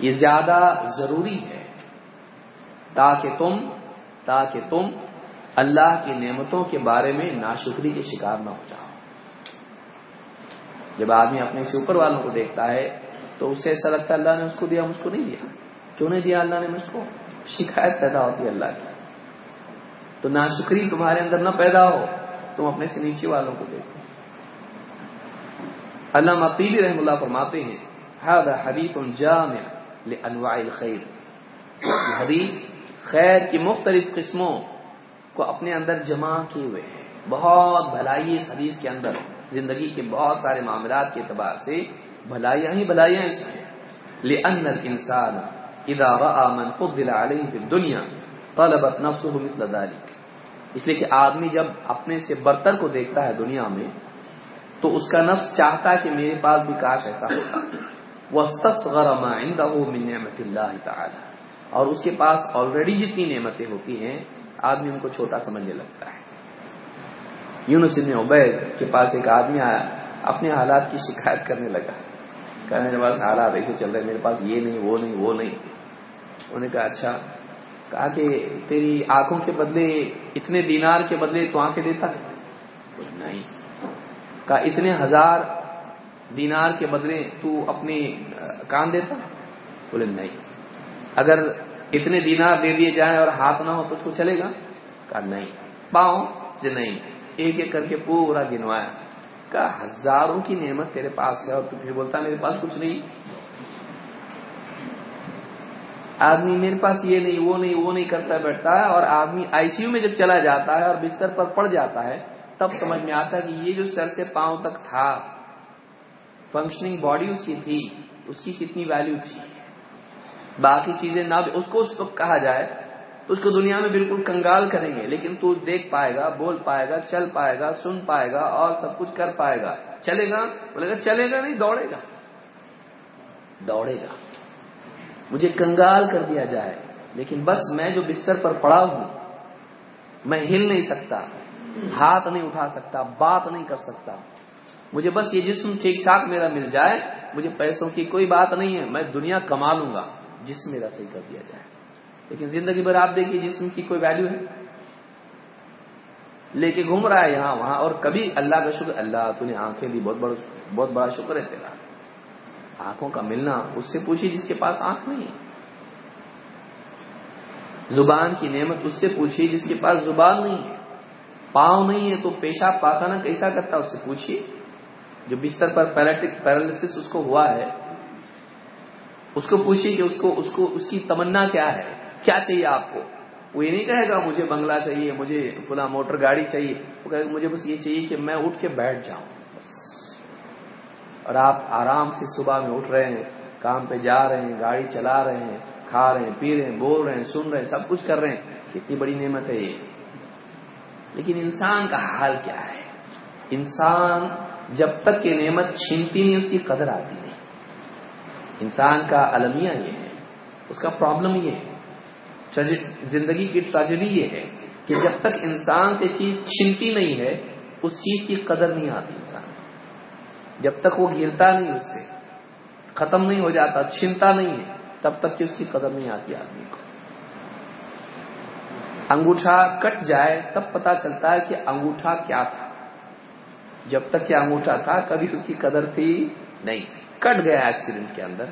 یہ زیادہ ضروری ہے تاکہ تم تاکہ تم اللہ کی نعمتوں کے بارے میں ناشکری کے شکار نہ ہو جاؤ۔ جب آدمی اپنے سے اوپر والوں کو دیکھتا ہے تو اس سے ایسا لگتا ہے اللہ نے اس کو دیا مجھ کو نہیں دیا۔ کیوں نہیں دیا اللہ نے؟ مجھ کو شکایت پیدا ہوتی ہے اللہ کی۔ تو ناشکری تمہارے اندر نہ پیدا ہو، تم اپنے سے نیچے والوں کو دیکھو۔ اللہ مقیلی رحم اللہ فرماتے ہیں حدیث جامع لانواع الخیر۔ حدیث خیر کی مختلف قسموں کو اپنے اندر جمع کیے ہوئے ہیں۔ بہت بھلائی اس حدیث کے اندر۔ زندگی کے بہت سارے معاملات کے اعتبار سے بھلائیاں ہی بھلائیاں اس میں لأن الانسان اذا راى من فضل عليه في الدنيا طلبت نفسه مثل ذلك۔ اس لیے کہ آدمی جب اپنے سے برتر کو دیکھتا ہے دنیا میں، تو اس کا نفس چاہتا ہے کہ میرے پاس بھی کاش ایسا ہوتا واستصغر ما عنده من نعمت اللہ تعالی اور اس کے پاس آلریڈی جتنی نعمتیں ہوتی ہیں، آدمی ان کو چھوٹا سمجھنے لگتا ہے۔ یونس ابن عبید کے پاس ایک آدمی آیا، اپنے حالات کی شکایت کرنے لگا۔ کہ میرے پاس حالات ایسے چل رہے میرے پاس یہ نہیں، وہ نہیں وہ نہیں۔ انہوں نے کہا اچھا۔ کہا کہ تیری آنکھوں کے بدلے، اتنے دینار کے بدلے تو آنکھیں دیتا ہے؟ نہیں۔ کہا، اتنے ہزار دینار کے بدلے تو اپنی کان دیتا بولے، نہیں۔ اگر اتنے دینار دے دیے جائیں اور ہاتھ نہ ہو تو اس کو چلے گا؟ کہا، نہیں۔ پاؤں سے نہیں۔ ایک ایک کر کے پورا گنوایا۔ کہا، ہزاروں کی نعمت تیرے پاس ہے اور تو پھر بولتا، میرے پاس کچھ نہیں۔ آدمی، میرے پاس یہ نہیں، وہ نہیں وہ نہیں کرتا، بیٹھتا ہے اور آدمی آئی سی یو میں جب چلا جاتا ہے اور بستر پر پڑ جاتا ہے، تب سمجھ میں آتا ہے کہ یہ جو سر سے پاؤں تک تھا فنکشننگ باڈی اس کی تھی، اس کی کتنی ویلو تھی۔ باقی چیزیں نہ، اس کو اس وقت کہا جائے اس کو دنیا میں بالکل کنگال کریں گے، لیکن تو دیکھ پائے گا، بول پائے گا، چل پائے گا، سن پائے گا اور سب کچھ کر پائے گا۔ چلے گا؟ بولے گا، چلے گا نہیں، دوڑے گا۔ دوڑے گا۔ مجھے کنگال کر دیا جائے، لیکن بس میں جو بستر پر پڑا ہوں، میں ہل نہیں سکتا، ہاتھ نہیں اٹھا سکتا، بات نہیں کر سکتا۔ مجھے بس یہ جسم ٹھیک ٹھاک میرا مل جائے، مجھے پیسوں کی کوئی بات نہیں ہے، میں دنیا کما لوں گا، جسم میرا صحیح کر دیا جائے۔ لیکن زندگی بھر آپ دیکھیے جسم کی کوئی ویلو ہے۔ لے کے گھوم رہا ہے یہاں، وہاں، اور کبھی اللہ کا شکر، اللہ تو نے آنکھیں دی، بہت بڑا بہت بڑا شکر ہے تیرا۔ آنکھوں کا ملنا، اس سے پوچھی جس کے پاس آنکھ نہیں ہے۔ زبان کی نعمت اس سے پوچھیے جس کے پاس زبان نہیں ہے۔ پاؤں نہیں ہے تو پیشاب پاخانہ کیسا کرتا اس سے پوچھیے۔ جو بستر پر پیرالس اس کو ہوا ہے، اس کو پوچھیے کہ اس کو اس کو، اس کی تمنا کیا ہے؟ کیا چاہیے آپ کو؟ وہ یہ نہیں کہے گا مجھے بنگلہ چاہیے، مجھے پورا موٹر گاڑی چاہیے۔ وہ کہے گا مجھے بس یہ چاہیے کہ میں اٹھ کے بیٹھ جاؤں، بس۔ اور آپ آرام سے صبح میں اٹھ رہے ہیں، کام پہ جا رہے ہیں، گاڑی چلا رہے ہیں، کھا رہے ہیں، پی رہے ہیں، بول رہے ہیں، سن رہے ہیں، سب کچھ کر رہے ہیں۔ کتنی بڑی نعمت ہے یہ۔ لیکن انسان کا حال کیا ہے؟ انسان جب تک یہ نعمت چھینتی نہیں، اس کی قدر آتی نہیں۔ انسان کا المیہ یہ ہے، اس کا پرابلم یہ ہے۔ زندگی کی ٹریجڈی یہ ہے کہ جب تک انسان سے چیز چھنتی نہیں ہے، اس چیز کی قدر نہیں آتی انسان جب تک وہ گرتا نہیں اس سے، ختم نہیں ہو جاتا چھنتا نہیں ہے، تب تک کہ اس کی قدر نہیں آتی آدمی کو۔ انگوٹھا کٹ جائے، تب پتا چلتا ہے کہ انگوٹھا کیا تھا۔ جب تک کہ انگوٹھا تھا، کبھی اس کی قدر تھی نہیں۔ کٹ گیا ایکسیڈنٹ کے اندر۔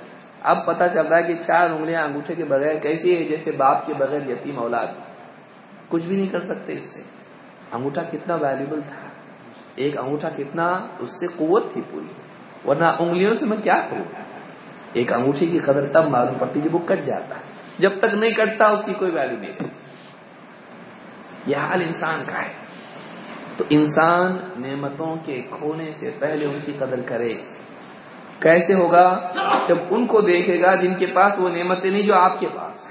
اب پتا چلتا ہے کہ چار انگلیاں انگوٹھے کے بغیر کیسی ہے جیسے باپ کے بغیر یتیم اولاد۔ کچھ بھی نہیں کر سکتے اس سے۔ انگوٹھا کتنا ویلیبل تھا۔ ایک انگوٹھا کتنا، اس سے قوت تھی پوری۔ ورنہ انگلیوں سے میں کیا کروں؟ ایک انگوٹھی کی قدر تب معلوم پڑتی جب وہ کٹ جاتا۔ ہے جب تک نہیں کٹتا، اس کی کوئی ویلو نہیں۔ یہ حال انسان کا ہے۔ تو انسان نعمتوں کے کھونے سے پہلے ان کی قدر کرے۔ کیسے ہوگا جب ان کو دیکھے گا جن کے پاس وہ نعمتیں نہیں جو آپ کے پاس۔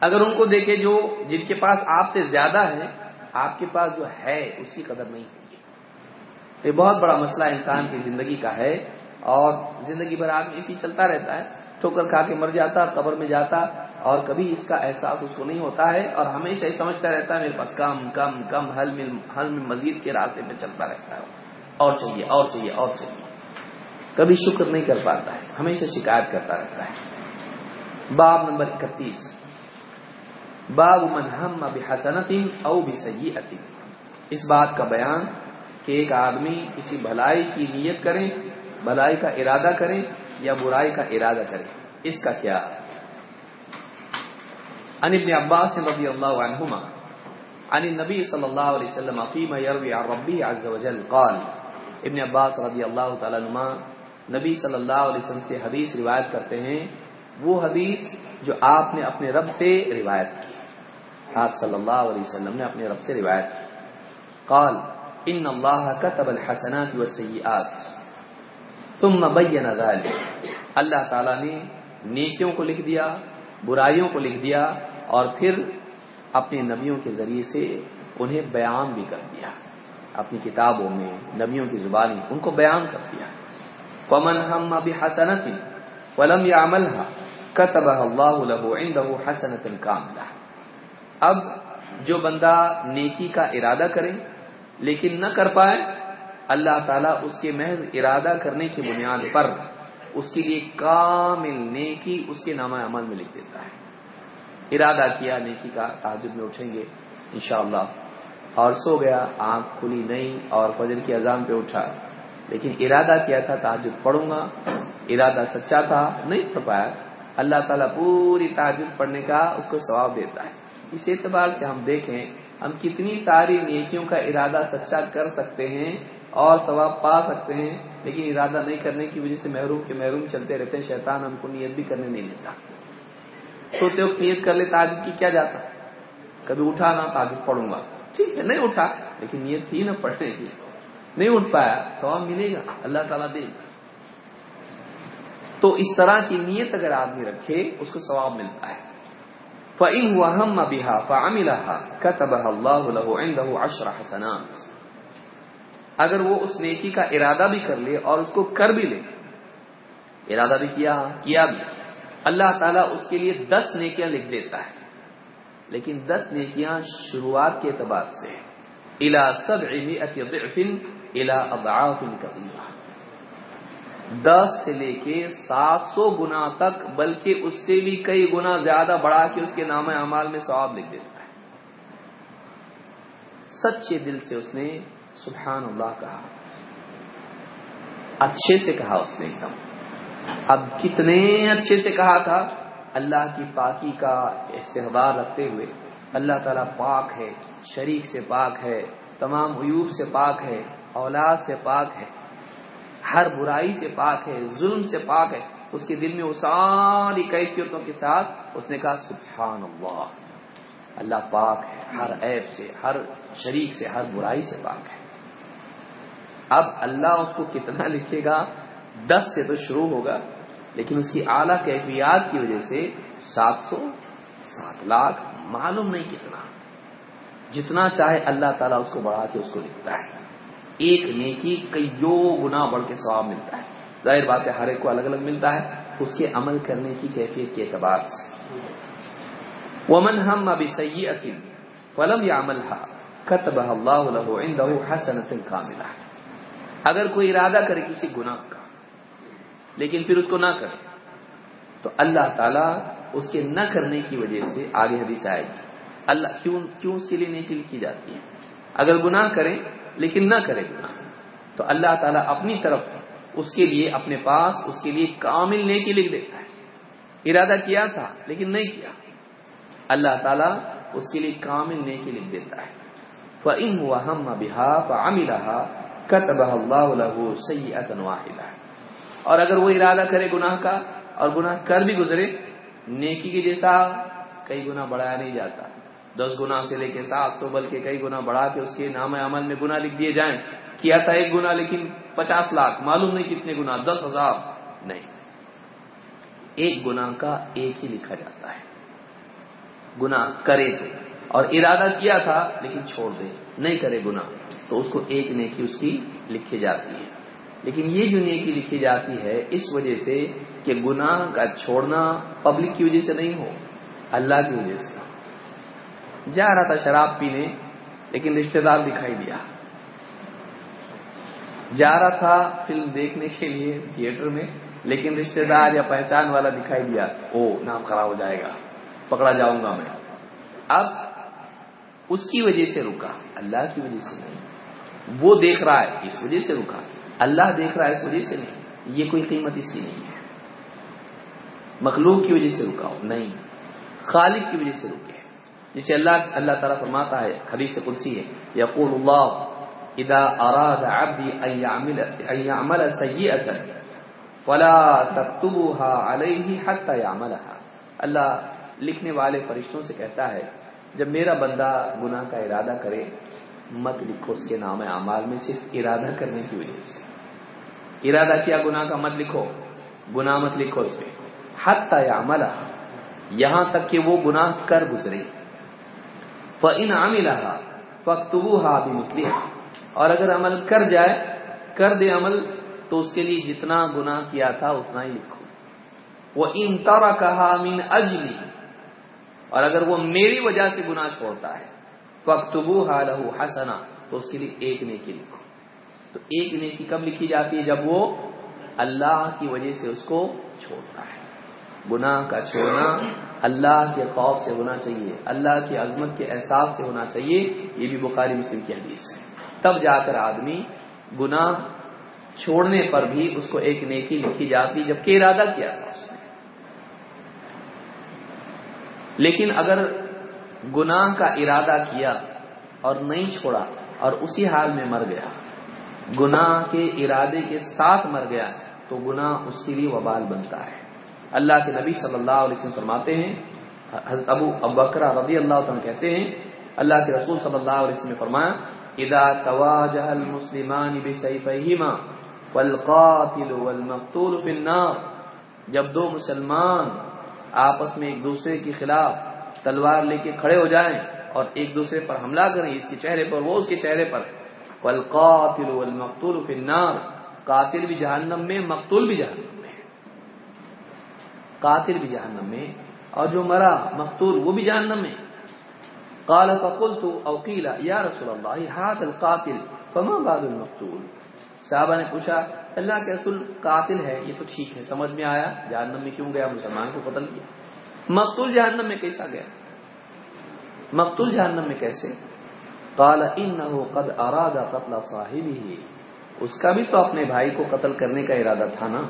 اگر ان کو دیکھے جو جن کے پاس آپ سے زیادہ ہے آپ کے پاس جو ہے اس کی قدر نہیں ہوگی تو یہ بہت بڑا مسئلہ انسان کی زندگی کا ہے۔ اور زندگی بھر آدمی اسی چلتا رہتا ہے۔ ٹھوکر کھا کے مر جاتا، قبر میں جاتا، اور کبھی اس کا احساس اس کو نہیں ہوتا ہے۔ اور ہمیشہ یہ سمجھتا رہتا ہے، میرے پاس کم کم کم، حل میں حل میں مزید کے راستے میں چلتا رہتا ہے۔ اور چاہیے اور چاہیے اور چاہیے کبھی شکر نہیں کر پاتا ہے، ہمیشہ شکایت کرتا رہتا ہے۔ باب نمبر اکتیس۔ باب من ہم بحسنت او بسیئت اس بات کا بیان کہ ایک آدمی کسی بھلائی کی نیت کرے بھلائی کا ارادہ کرے یا برائی کا ارادہ کرے اس کا کیا؟ عن ابن عباس رضی اللہ عنہما، عن النبی صلی اللہ علیہ وسلم فيما يروي عن ربه عز وجل قال، ابن عباس رضی اللہ تعالی عنہ نبی صلی اللہ علیہ وسلم سے حدیث روایت کرتے ہیں، وہ حدیث جو آپ نے اپنے رب سے روایت کی۔ آپ صلی اللہ علیہ وسلم نے اپنے رب سے روایت کی۔ قال، ان اللہ كتب الحسنات والسیئات ثم بین ذلك اللہ تعالی نے نیکیوں کو لکھ دیا، برائیوں کو لکھ دیا اور پھر اپنے نبیوں کے ذریعے سے انہیں بیان بھی کر دیا۔ اپنی کتابوں میں نبیوں کی زبانی ان کو بیان کر دیا۔ ومن ہم بحسنت ولم يعملها كتبها الله له عنده حسنه كامله اب جو بندہ نیکی کا ارادہ کرے، لیکن نہ کر پائے، اللہ تعالیٰ اس کے محض ارادہ کرنے کی بنیاد پر اس کے لیے کامل نیکی اس کے نامہ عمل میں لکھ دیتا ہے۔ ارادہ کیا نیکی کا تاجد میں اٹھیں گے انشاءاللہ۔ اور سو گیا، آنکھ کھلی نہیں اور فجر کی اذان پہ اٹھا۔ لیکن ارادہ کیا تھا تاجد پڑھوں گا، ارادہ سچا تھا، نہیں پڑھ پایا۔ اللہ تعالیٰ پوری تاجد پڑھنے کا اس کو ثواب دیتا ہے۔ اس اعتبار سے ہم دیکھیں، ہم کتنی ساری نیکیوں کا ارادہ سچا کر سکتے ہیں اور ثواب پا سکتے ہیں، لیکن ارادہ نہیں کرنے کی وجہ سے محروم کے محروم چلتے رہتے ہیں۔ شیطان ہم کو نیت بھی کرنے نہیں دیتا۔ سوتے وقت نیت کر لے تاجد کی کیا جاتا؟ کبھی اٹھا نہ تاجد پڑھوں گا۔ ٹھیک ہے، نہیں اٹھا، لیکن نیت تھی نہ، پڑھنے کی۔ نہیں اٹھ پایا، ثواب ملے گا، اللہ تعالیٰ دے تو اس طرح کی نیت اگر آدمی رکھے، اس کو ثواب ملتا ہے۔ فَإِنْ وَهَمَّ بِهَا فَعَمِلَهَا كَتَبَهَا اللَّهُ لَهُ عِنْدَهُ اگر وہ اس نیکی کا ارادہ بھی کر لے اور اس کو کر بھی لے، ارادہ بھی کیا کیا بھی۔ اللہ تعالیٰ اس کے لیے دس نیکیاں لکھ دیتا ہے۔ لیکن دس نیکیاں شروعات کے اعتبار سے الى سبع ضعف الى اضعاف كثيره دس سے لے کے سات سو گنا تک، بلکہ اس سے بھی کئی گنا زیادہ بڑھا کے اس کے نام اعمال میں ثواب لکھ دیتا ہے۔ سچے دل سے اس نے سبحان اللہ کہا۔ اچھے سے کہا اس نے ایک دم۔ اب کتنے اچھے سے کہا تھا؟ اللہ کی پاکی کا استحبار رکھتے ہوئے۔ اللہ تعالیٰ پاک ہے، شریک سے پاک ہے، تمام عیوب سے پاک ہے۔ اولاد سے پاک ہے، ہر برائی سے پاک ہے، ظلم سے پاک ہے۔ اس کے دل میں وہ ساری کیفیتوں کے ساتھ اس نے کہا سبحان اللہ اللہ پاک ہے، ہر عیب سے، ہر شریک سے، ہر برائی سے پاک ہے۔ اب اللہ اس کو کتنا لکھے گا؟ دس سے تو شروع ہوگا، لیکن اس کی اعلی کیفیات کی وجہ سے سات سو سات لاکھ، معلوم نہیں کتنا۔ جتنا چاہے اللہ تعالیٰ اس کو بڑھا کے اس کو لکھتا ہے۔ ایک نیکی کئیوں گنا بڑھ کے ثواب ملتا ہے۔ ظاہر بات ہے، ہر ایک کو الگ الگ ملتا ہے۔ اس کے عمل کرنے کی کیفیت کے اعتبار سے۔ ومن ہم ابھی سی فلم یا عمل کتب اللہ حسن کا ملا اگر کوئی ارادہ کرے کسی گناہ کا، لیکن پھر اس کو نہ کرے، تو اللہ تعالیٰ اس کے نہ کرنے کی وجہ سے آگے حدیث آئے گی۔ اللہ کیوں کیوں اس کے لیے نیکی لکھی جاتی ہے؟ اگر گناہ کریں لیکن نہ کرے۔ گناہ تو اللہ تعالیٰ اپنی طرف اس کے لیے اپنے پاس اس کے لیے کامل نیکی لکھ دیتا ہے۔ ارادہ کیا تھا لیکن نہیں کیا۔ اللہ تعالیٰ اس کے لیے کامل نیکی لکھ دیتا ہے۔ فَإِنْ وَهَمَّ بِهَا فَعَمِلَهَا كَتَبَهَ اللَّهُ لَهُ سَيِّئَةً اور اگر وہ ارادہ کرے گناہ کا اور گناہ کر بھی گزرے، نیکی کے جیسا کئی گنا بڑھایا نہیں جاتا۔ دس گنا سے لے کے سات سو بلکہ کئی گنا بڑھا کے اس کے نام عمل میں گنا لکھ دیے جائیں۔ کیا تھا ایک گنا لیکن پچاس لاکھ؟ معلوم نہیں کتنے گنا دس ہزار۔ نہیں۔ ایک گنا کا ایک ہی لکھا جاتا ہے۔ گنا کرے تو۔ اور ارادہ کیا تھا لیکن چھوڑ دے۔ نہیں کرے گنا تو اس کو ایک نیکی اس کی لکھی جاتی ہے۔ لیکن یہ جو نیکی لکھی جاتی ہے، اس وجہ سے کہ گناہ کا چھوڑنا پبلک کی وجہ سے نہیں ہو، اللہ کی وجہ سے۔ جا رہا تھا شراب پینے، لیکن رشتہ دار دکھائی دیا۔ جا رہا تھا فلم دیکھنے کے لیے تھیٹر میں، لیکن رشتہ دار یا پہچان والا دکھائی دیا، او، نام خراب ہو جائے گا، پکڑا جاؤں گا میں۔ اب اس کی وجہ سے رکا، اللہ کی وجہ سے نہیں۔ وہ دیکھ رہا ہے، اس وجہ سے رکا۔ اللہ دیکھ رہا ہے، اس وجہ سے نہیں۔ یہ کوئی قیمت اس کی نہیں ہے۔ مخلوق کی وجہ سے رکا ہو، نہیں۔ خالق کی وجہ سے رکے۔ جسے اللہ اللہ تعالیٰ فرماتا ہے، حدیث قدسی ہے، یقول اللہ، اذا اراد عبدی ان يعمل ان يعمل سیئتا فلا تكتبوها علیہ حتى يعملها اللہ لکھنے والے فرشتوں سے کہتا ہے، جب میرا بندہ گناہ کا ارادہ کرے، مت لکھو اس کے نام اعمال میں صرف ارادہ کرنے کی وجہ سے۔ ارادہ کیا گناہ کا مت لکھو، گناہ مت لکھو اس میں۔ حتى يعملها یہاں تک کہ وہ گناہ کر گزرے۔ فَإِنْ عَمِلَهَا فَاكْتُبُوهَا بِمِثْلِهَا۔ اور اگر عمل کر جائے، کر دے عمل، تو اس کے لیے جتنا گناہ کیا تھا، اتنا ہی لکھو۔ وَإِنْ تَرَكَهَا مِنْ أَجْلِهِ اور اگر وہ میری وجہ سے گناہ چھوڑتا ہے، فَاكْتُبُوهَا لَهُ حَسَنًا، تو اس کے لیے ایک نیکی لکھو۔ تو ایک نیکی کب لکھی جاتی ہے؟ جب وہ اللہ کی وجہ سے اس کو چھوڑتا ہے۔ گناہ کا چھوڑنا اللہ کے خوف سے ہونا چاہیے، اللہ کی عظمت کے احساس سے ہونا چاہیے، یہ بھی بخاری مسلم کی حدیث ہے۔ تب جا کر آدمی گناہ چھوڑنے پر بھی اس کو ایک نیکی لکھی جاتی، جبکہ ارادہ کیا۔ تھا اس نے لیکن اگر گناہ کا ارادہ کیا اور نہیں چھوڑا اور اسی حال میں مر گیا، گناہ کے ارادے کے ساتھ مر گیا، تو گناہ اس کے لیے وبال بنتا ہے۔ اللہ کے نبی صلی اللہ علیہ وسلم فرماتے ہیں، حضرت ابو ابکرا رضی اللہ عنہ کہتے ہیں، اللہ کے رسول صلی اللہ علیہ وسلم نے فرمایا، اذا تواجہ المسلمان بسیفہما والقاتل والمقتول في النار جب دو مسلمان آپس میں ایک دوسرے کے خلاف تلوار لے کے کھڑے ہو جائیں اور ایک دوسرے پر حملہ کریں، اس کے چہرے پر، وہ اس کے چہرے پر، والقاتل والمقتول في النار قاتل بھی جہنم میں، مقتول بھی جہنم قاتل بھی جہنم میں اور جو مرا مقتول وہ بھی جہنم میں قال فقلت او قيل يا رسول الله هذا القاتل، فما بعد المقتول؟ صحابہ نے پوچھا، اللہ کے رسول قاتل ہے؟ یہ تو ٹھیک ہے، سمجھ میں آیا۔ جہنم میں کیوں گیا؟ مسلمان کو قتل کیا۔ مقتول جہنم میں کیسا گیا؟ مقتول جہنم میں کیسے؟ قال انه قد اراد قتل صاحبه اس کا بھی تو اپنے بھائی کو قتل کرنے کا ارادہ تھا نا۔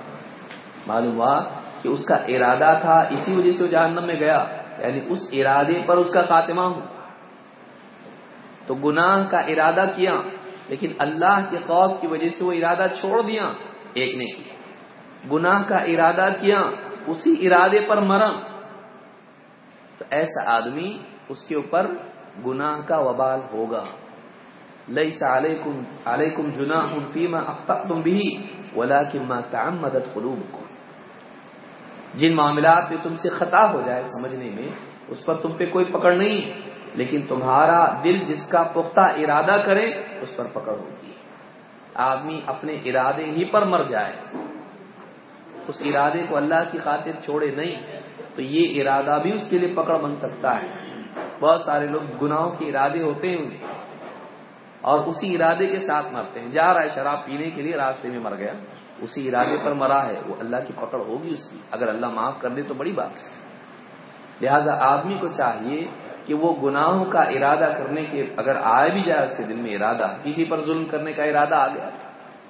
معلوم ہوا کہ اس کا ارادہ تھا، اسی وجہ سے وہ جہنم میں گیا۔ یعنی اس ارادے پر اس کا خاتمہ ہوا۔ تو گناہ کا ارادہ کیا، لیکن اللہ کے خوف کی وجہ سے وہ ارادہ چھوڑ دیا، ایک نے۔ کیا گناہ کا ارادہ کیا، اسی ارادے پر مرا۔ تو ایسا آدمی اس کے اوپر گناہ کا وبال ہوگا۔ ليس عليكم عليكم جناح فيما اخطأتم به ولكن ما تعمدت قلوبكم جن معاملات میں تم سے خطا ہو جائے سمجھنے میں، اس پر تم پہ کوئی پکڑ نہیں۔ لیکن تمہارا دل جس کا پختہ ارادہ کرے، اس پر پکڑ ہوگی۔ آدمی اپنے ارادے ہی پر مر جائے۔ اس ارادے کو اللہ کی خاطر چھوڑے نہیں، تو یہ ارادہ بھی اس کے لیے پکڑ بن سکتا ہے۔ بہت سارے لوگ گناہوں کے ارادے ہوتے ہیں۔ اور اسی ارادے کے ساتھ مرتے ہیں۔ جا رہا ہے شراب پینے کے لیے، راستے میں مر گیا۔ اسی ارادے پر مرا ہے، وہ اللہ کی پکڑ ہوگی اس کی۔ اگر اللہ معاف کر دے تو بڑی بات ہے۔ لہذا آدمی کو چاہیے کہ وہ گناہوں کا ارادہ کرنے کے، اگر آئے بھی جائے اس کے دل میں ارادہ، کسی پر ظلم کرنے کا ارادہ آ گیا۔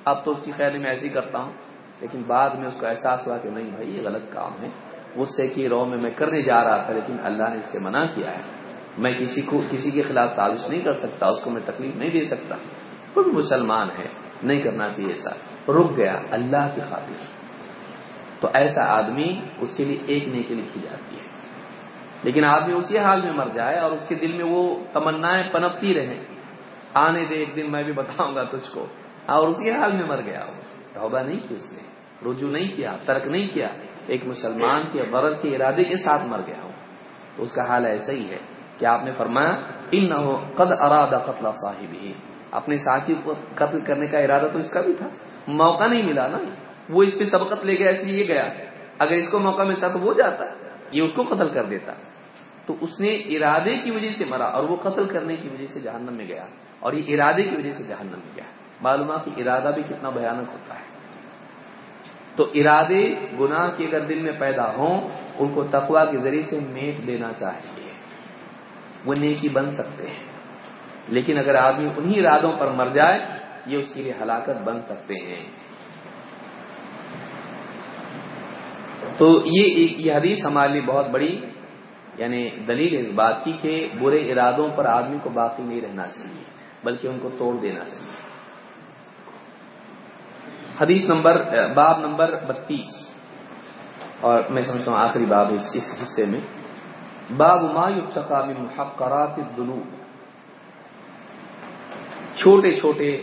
اب تو اس کی خیر میں ایسی کرتا ہوں، لیکن بعد میں اس کو احساس ہوا کہ نہیں بھائی، یہ غلط کام ہے۔ اس سے کہ رو میں میں کرنے جا رہا تھا، لیکن اللہ نے اس سے منع کیا ہے۔ میں کسی کو، کسی کے خلاف سازش نہیں کر سکتا، اس کو میں تکلیف نہیں دے سکتا۔ وہ بھی مسلمان ہے، نہیں کرنا چاہیے ایسا۔ رک گیا اللہ کی خاطر۔ تو ایسا آدمی اس کے لیے ایک نیکی لکھی جاتی ہے۔ لیکن آدمی اسی حال میں مر جائے اور اس کے دل میں وہ تمنائیں پنپتی رہے آنے دے ایک دن میں بھی بتاؤں گا تجھ کو۔ اور اسی حال میں مر گیا وہ۔ توبہ نہیں کی اس نے۔ رجوع نہیں کیا، ترک نہیں کیا۔ ایک مسلمان کے غرض کے ارادے کے ساتھ مر گیا ہو تو اس کا حال ایسا ہی ہے۔ کہ آپ نے فرمایا؟ ان نہ ہو قد ارادہ قتل صاحب ہی اپنے ساتھی کو قتل کرنے کا ارادہ تو اس کا بھی تھا۔ موقع نہیں ملا نا۔ وہ اس پہ سبقت لے گیا، اس لیے گیا۔ اگر اس کو موقع ملتا تو وہ جاتا، یہ اس کو قتل کر دیتا۔ تو اس نے ارادے کی وجہ سے مرا اور وہ قتل کرنے کی وجہ سے جہنم میں گیا۔ اور یہ ارادے کی وجہ سے جہنم میں گیا۔ معلومات کہ ارادہ بھی کتنا بھیانک ہوتا ہے۔ تو ارادے گناہ کے اگر دل میں پیدا ہوں، ان کو تقوا کے ذریعے سے میٹ دینا چاہیے۔ وہ نیکی بن سکتے ہیں۔ لیکن اگر آدمی انہی ارادوں پر مر جائے یہ اس کے لیے ہلاکت بن سکتے ہیں۔ تو یہ یہ حدیث ہمارے لیے بہت بڑی یعنی دلیل اس بات کی کہ برے ارادوں پر آدمی کو باقی نہیں رہنا چاہیے، بلکہ ان کو توڑ دینا چاہیے۔ حدیث نمبر باب نمبر بتیس۔ اور میں سمجھتا ہوں آخری باب اس حصے میں۔ باب ما یتقا من محقرات الذنوب۔ چھوٹے چھوٹے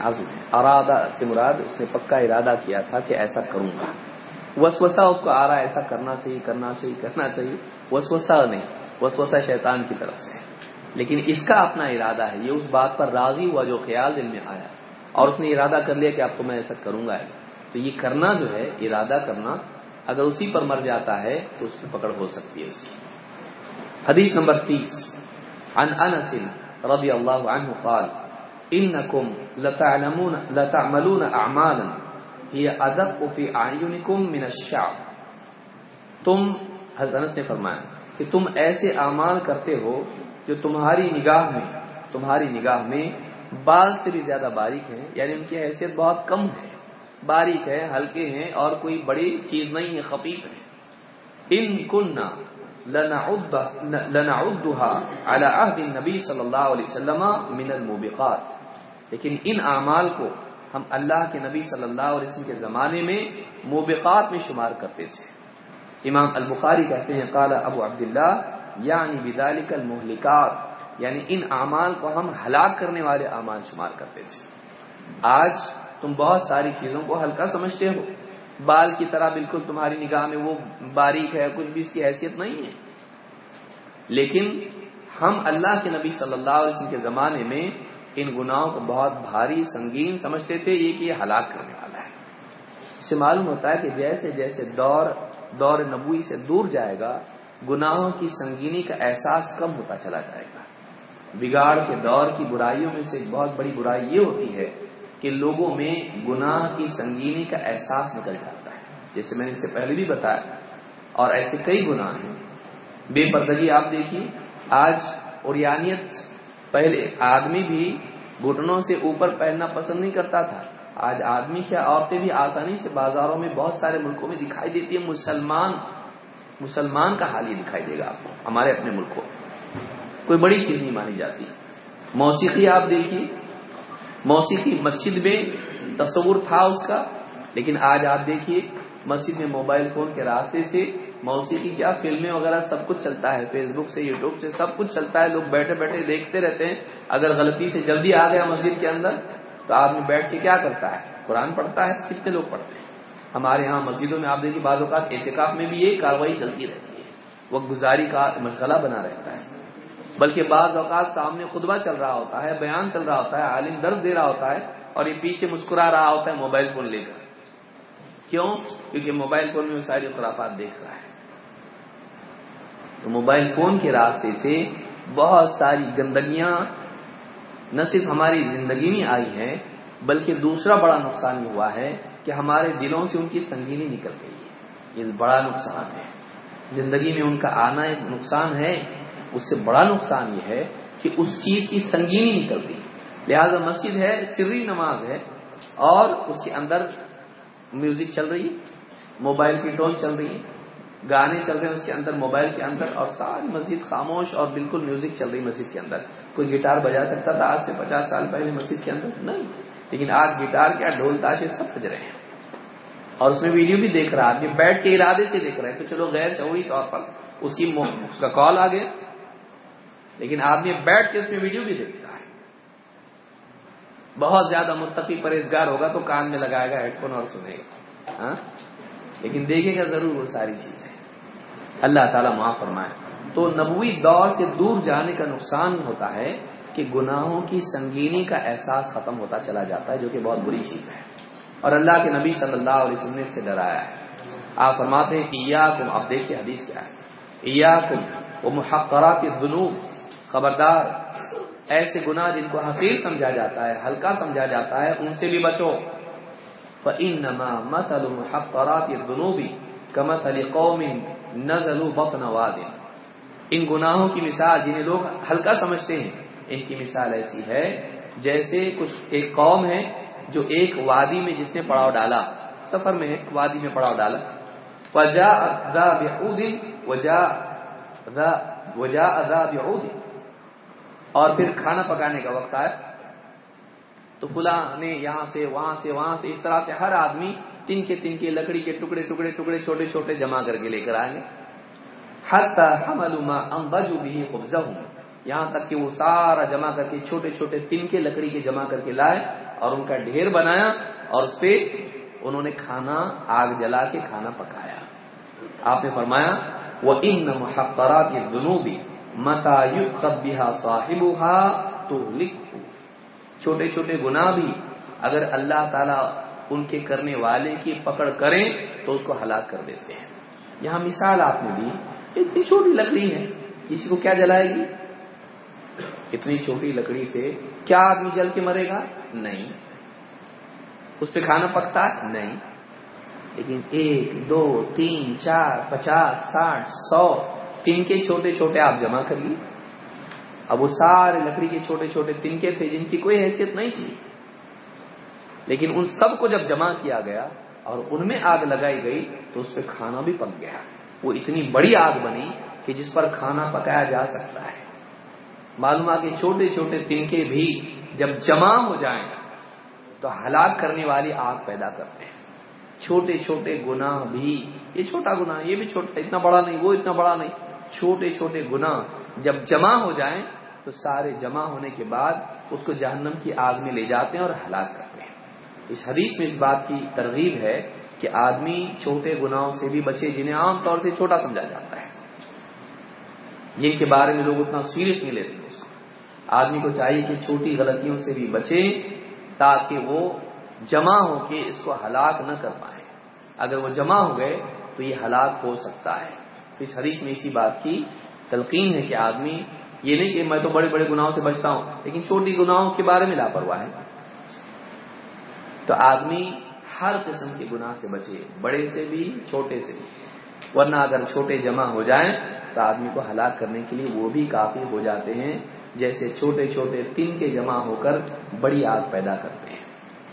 عزم. ارادہ سے مراد اس نے پکا ارادہ کیا تھا کہ ایسا کروں گا۔ وسوسہ، اس کو آ رہا ہے ایسا کرنا چاہیے کرنا چاہیے کرنا چاہیے۔ وسوسہ نہیں، وسوسہ شیطان کی طرف سے۔ لیکن اس کا اپنا ارادہ ہے۔ یہ اس بات پر راضی ہوا جو خیال دل میں آیا۔ اور اس نے ارادہ کر لیا کہ آپ کو میں ایسا کروں گا۔ تو یہ کرنا جو ہے، ارادہ کرنا اگر اسی پر مر جاتا ہے، تو اس کی پکڑ ہو سکتی ہے اس کی۔ حدیث نمبر تیس۔ عن انس رضی اللہ عنہ قال انکم لتعلمون لتعملون اعمالا ہی ادق فی اعینکم من الشعب تم حضرت نے فرمایا کہ تم ایسے اعمال کرتے ہو جو تمہاری نگاہ میں تمہاری نگاہ میں بال سے بھی زیادہ باریک ہیں یعنی ان کی حیثیت بہت کم ہے۔ باریک ہے ہلکے ہیں اور کوئی بڑی چیز نہیں ہے، خفیف ہے ان کننا لنعدها على عهد النبی صلی اللہ علیہ وسلم من الموبقات۔ لیکن ان اعمال کو ہم اللہ کے نبی صلی اللہ علیہ وسلم کے زمانے میں موبقات میں شمار کرتے تھے۔ امام البخاری کہتے ہیں، قال ابو عبداللہ یعنی بذالک المہلکات یعنی ان اعمال کو ہم ہلاک کرنے والے اعمال شمار کرتے تھے۔ آج تم بہت ساری چیزوں کو ہلکا سمجھتے ہو۔ بال کی طرح بالکل تمہاری نگاہ میں وہ باریک ہے، کچھ بھی اس کی حیثیت نہیں ہے۔ لیکن ہم اللہ کے نبی صلی اللہ علیہ وسلم کے زمانے میں ان گناہوں کو بہت بھاری سنگین سمجھتے تھے، یہ کہ یہ ہلاک کرنے والا ہے۔ اس سے معلوم ہوتا ہے کہ جیسے جیسے دور دور نبوی سے دور جائے گا، گناہوں کی سنگینی کا احساس کم ہوتا چلا جائے گا۔ بگاڑ کے دور کی برائیوں میں سے ایک بہت بڑی برائی یہ ہوتی ہے کہ لوگوں میں گناہ کی سنگینی کا احساس نکل جاتا ہے۔ جیسے میں نے اس سے پہلے بھی بتایا، اور ایسے کئی گناہ ہیں۔ بے پردگی آپ دیکھیے، آج اوریانیت پہلے آدمی بھی گھٹنوں سے اوپر پہننا پسند نہیں کرتا تھا۔ آج آدمی کیا عورتیں بھی آسانی سے بازاروں میں بہت سارے ملکوں میں دکھائی دیتی ہیں۔ مسلمان مسلمان کا حال یہ دکھائی دے گا آپ کو، ہمارے اپنے ملکوں کوئی بڑی چیز نہیں مانی جاتی۔ موسیقی آپ دیکھیے۔ موسیقی مسجد میں تصور تھا اس کا، لیکن آج آپ دیکھیے، مسجد میں موبائل فون کے راستے سے موسیقی کیا فلمیں وغیرہ سب کچھ چلتا ہے فیس بک سے یوٹیوب سے سب کچھ چلتا ہے، لوگ بیٹھے بیٹھے دیکھتے رہتے ہیں۔ اگر غلطی سے جلدی آ گیا مسجد کے اندر، تو آدمی بیٹھ کے کیا کرتا ہے؟ قرآن پڑھتا ہے۔ کتنے لوگ پڑھتے ہیں؟ ہمارے یہاں مسجدوں میں آپ دیکھیے، بعض اوقات احتکاف میں بھی یہ کاروائی چلتی رہتی ہے۔ وہ گزاری کا مسئلہ بنا رہتا ہے۔ بلکہ بعض اوقات سامنے خطبہ چل رہا ہوتا ہے، بیان چل رہا ہوتا ہے، عالم درد دے رہا ہوتا ہے اور یہ پیچھے مسکرا رہا ہوتا ہے موبائل فون لے کر۔ کیوں؟ کیونکہ موبائل فون میں وہ ساری خرافات دیکھ رہا ہے۔ تو موبائل فون کے راستے سے بہت ساری گندگیاں نہ صرف ہماری زندگی میں آئی ہیں، بلکہ دوسرا بڑا نقصان یہ ہوا ہے کہ ہمارے دلوں سے ان کی سنگینی نکل گئی ہے۔ یہ بڑا نقصان ہے۔ زندگی میں ان کا آنا ایک نقصان ہے۔ اس سے بڑا نقصان یہ ہے کہ اس چیز کی سنگینی نکل گئی۔ لہذا مسجد ہے، سری نماز ہے اور اس کے اندر میوزک چل رہی ہے، موبائل کی ٹون چل رہی ہے۔ گانے چل رہے ہیں اس کے اندر، موبائل کے اندر، اور ساری مسجد خاموش اور بالکل میوزک چل رہی مسجد کے اندر۔ کوئی گٹار بجا سکتا تھا، آج سے پچاس سال پہلے مسجد کے اندر نہیں لیکن آج گٹار کیا ڈھول تاشے سب بج رہے ہیں۔ اور اس میں ویڈیو بھی دیکھ رہا آدمی بیٹھ کے ارادے سے دیکھ رہے ہیں تو چلو غیر شعوری طور پر اس کی کا کال آ گیا۔ لیکن آدمی بیٹھ کے اس میں ویڈیو بھی دیکھتا ہے۔ بہت زیادہ متقی پرہیزگار ہوگا تو کان میں لگائے گا ہیڈ فون اور سنے گا۔ ہاں؟ لیکن دیکھے گا ضرور وہ ساری چیزیں۔ اللہ تعالیٰ معاف فرمائے۔ تو نبوی دور سے دور جانے کا نقصان ہوتا ہے کہ گناہوں کی سنگینی کا احساس ختم ہوتا چلا جاتا ہے، جو کہ بہت بری چیز ہے۔ اور اللہ کے نبی صلی اللہ علیہ وسلم نے اس سے ڈرایا ہے۔ آپ فرماتے ہیں ایا آپ دیکھیے حدیث کیا ہے ایا کم وہ محقرات ذنوب خبردار۔ ایسے گناہ جن کو حقیق سمجھا جاتا ہے، ہلکا سمجھا جاتا ہے، ان سے بھی بچو۔ فَإِنَّمَا مَثَلُ مُحَقَّرَاتِ الذُّنُوبِ كَمَثَلِ قَوْمٍ نَزَلُوا بَطْنَ وَادٍ ان گناہوں کی مثال جنہیں لوگ ہلکا سمجھتے ہیں، ان کی مثال ایسی ہے جیسے کچھ ایک قوم ہے جو ایک وادی میں جس نے پڑاؤ ڈالا، سفر میں ایک وادی میں پڑاؤ ڈالا۔ وجا ذا بعود وجا وجا اور پھر کھانا پکانے کا وقت آیا۔ تو فلاں نے یہاں سے، وہاں سے وہاں سے، اس طرح سے ہر آدمی تن کے تن کے لکڑی کے ٹکڑے ٹکڑے ٹکڑے چھوٹے چھوٹے جمع کر کے لے کر آئیں گے حتی حملوا ما انبجوا به خبزهم یہاں تک کہ وہ سارا جمع کر کے چھوٹے چھوٹے تن کے لکڑی کے جمع کر کے لائے اور ان کا ڈھیر بنایا اور اس پہ انہوں نے کھانا آگ جلا کے کھانا پکایا۔ آپ نے فرمایا وہ ان محقرات الذنوب متا یؤخذ بها صاحبها تو چھوٹے چھوٹے گناہ بھی اگر اللہ تعالی ان کے کرنے والے کی پکڑ کریں تو اس کو ہلاک کر دیتے ہیں۔ یہاں مثال آپ نے دی، اتنی چھوٹی لکڑی ہے، کسی کو کیا جلائے گی؟ اتنی چھوٹی لکڑی سے کیا آدمی جل کے مرے گا؟ نہیں۔ اس پہ کھانا پکتا ہے؟ نہیں۔ لیکن ایک، دو، تین، چار، پچاس، ساٹھ، سو، تین کے چھوٹے چھوٹے آپ جمع کر لیے اب وہ سارے لکڑی کے چھوٹے چھوٹے تنکے تھے جن کی کوئی حیثیت نہیں تھی۔ لیکن ان سب کو جب جمع کیا گیا اور ان میں آگ لگائی گئی تو اس پہ کھانا بھی پک گیا۔ وہ اتنی بڑی آگ بنی کہ جس پر کھانا پکایا جا سکتا ہے۔ معلوم کے چھوٹے چھوٹے تنکے بھی جب جمع ہو جائیں تو ہلاک کرنے والی آگ پیدا کرتے ہیں۔ چھوٹے چھوٹے گناہ بھی، یہ چھوٹا گنا یہ بھی چھوٹا، اتنا بڑا نہیں، وہ اتنا بڑا نہیں۔ چھوٹے چھوٹے گناہ جب جمع ہو جائیں تو سارے جمع ہونے کے بعد اس کو جہنم کی آگ میں لے جاتے ہیں اور ہلاک کرتے ہیں۔ اس حدیث میں اس بات کی ترغیب ہے کہ آدمی چھوٹے گناہوں سے بھی بچے جنہیں عام طور سے چھوٹا سمجھا جاتا ہے۔ جن کے بارے میں لوگ اتنا سیریس نہیں لیتے۔ آدمی کو چاہیے کہ چھوٹی غلطیوں سے بھی بچے تاکہ وہ جمع ہو کے اس کو ہلاک نہ کر پائے۔ اگر وہ جمع ہو گئے تو یہ ہلاک ہو سکتا ہے۔ تو اس حدیث میں اسی بات کی تلقین ہے کہ آدمی، یہ نہیں کہ میں تو بڑے بڑے گناہوں سے بچتا ہوں، لیکن چھوٹی گناہوں کے بارے میں لاپرواہ ہے۔ تو آدمی ہر قسم کے گناہ سے بچے، بڑے سے بھی، چھوٹے سے بھی۔ ورنہ اگر چھوٹے جمع ہو جائیں تو آدمی کو ہلاک کرنے کے لیے وہ بھی کافی ہو جاتے ہیں۔ جیسے چھوٹے چھوٹے تین کے جمع ہو کر بڑی آگ پیدا کرتے ہیں۔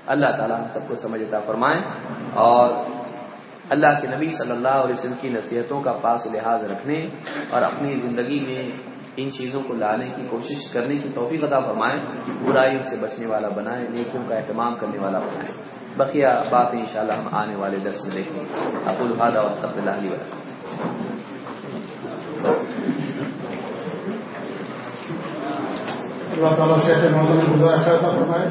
اللہ تعالیٰ ہم سب کو سمجھتا فرمائیں اور اللہ کے نبی صلی اللہ علیہ وسلم کی نصیحتوں کا پاس لحاظ رکھنے اور اپنی زندگی میں ان چیزوں کو لانے کی کوشش کرنے کی توفیق عطا فرمائیں برائیوں سے بچنے والا بنائیں نیکیوں کا اہتمام کرنے والا بنائیں بقیہ باتیں انشاءاللہ ہم آنے والے دس میں دیکھیں ابو الحاد اور سب اللہ اللہ تعالیٰ شیخ محمد گزار خیر فرمائے۔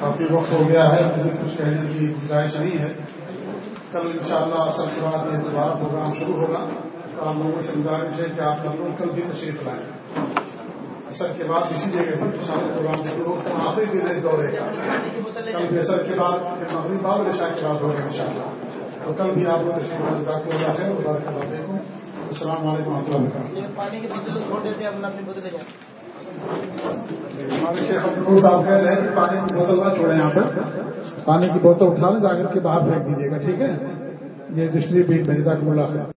کافی وقت ہو گیا ہے کچھ کہنے کی گنجائش نہیں ہے۔ کل ان شاء اللہ اصل کے بعد اعتبار پروگرام شروع ہوگا۔ تو آپ لوگوں سے گزارش ہے کہ آپ لوگ کل بھی تشریف لائیں۔ اصل کے بعد اسی جگہ پر شامل پروگرام شروع ہوگا آخری دن دورے کا۔ کل بھی اصل کے بعد مغرب بعد رشا کے بعد ہوگا ان شاء اللہ تو کل بھی آپ لوگ تشریف داخل ہو جاتے ہیں مبارک کو السلام علیکم و رحمۃ اللہ صاحب کہہ رہے ہیں کہ پانی کی بوتل نہ چھوڑیں یہاں پر۔ پانی کی بوتل اٹھا لیں جا کر کے باہر پھینک دیجیے گا ٹھیک ہے؟ یہ دوسری بیٹ بھیجتا ملاقات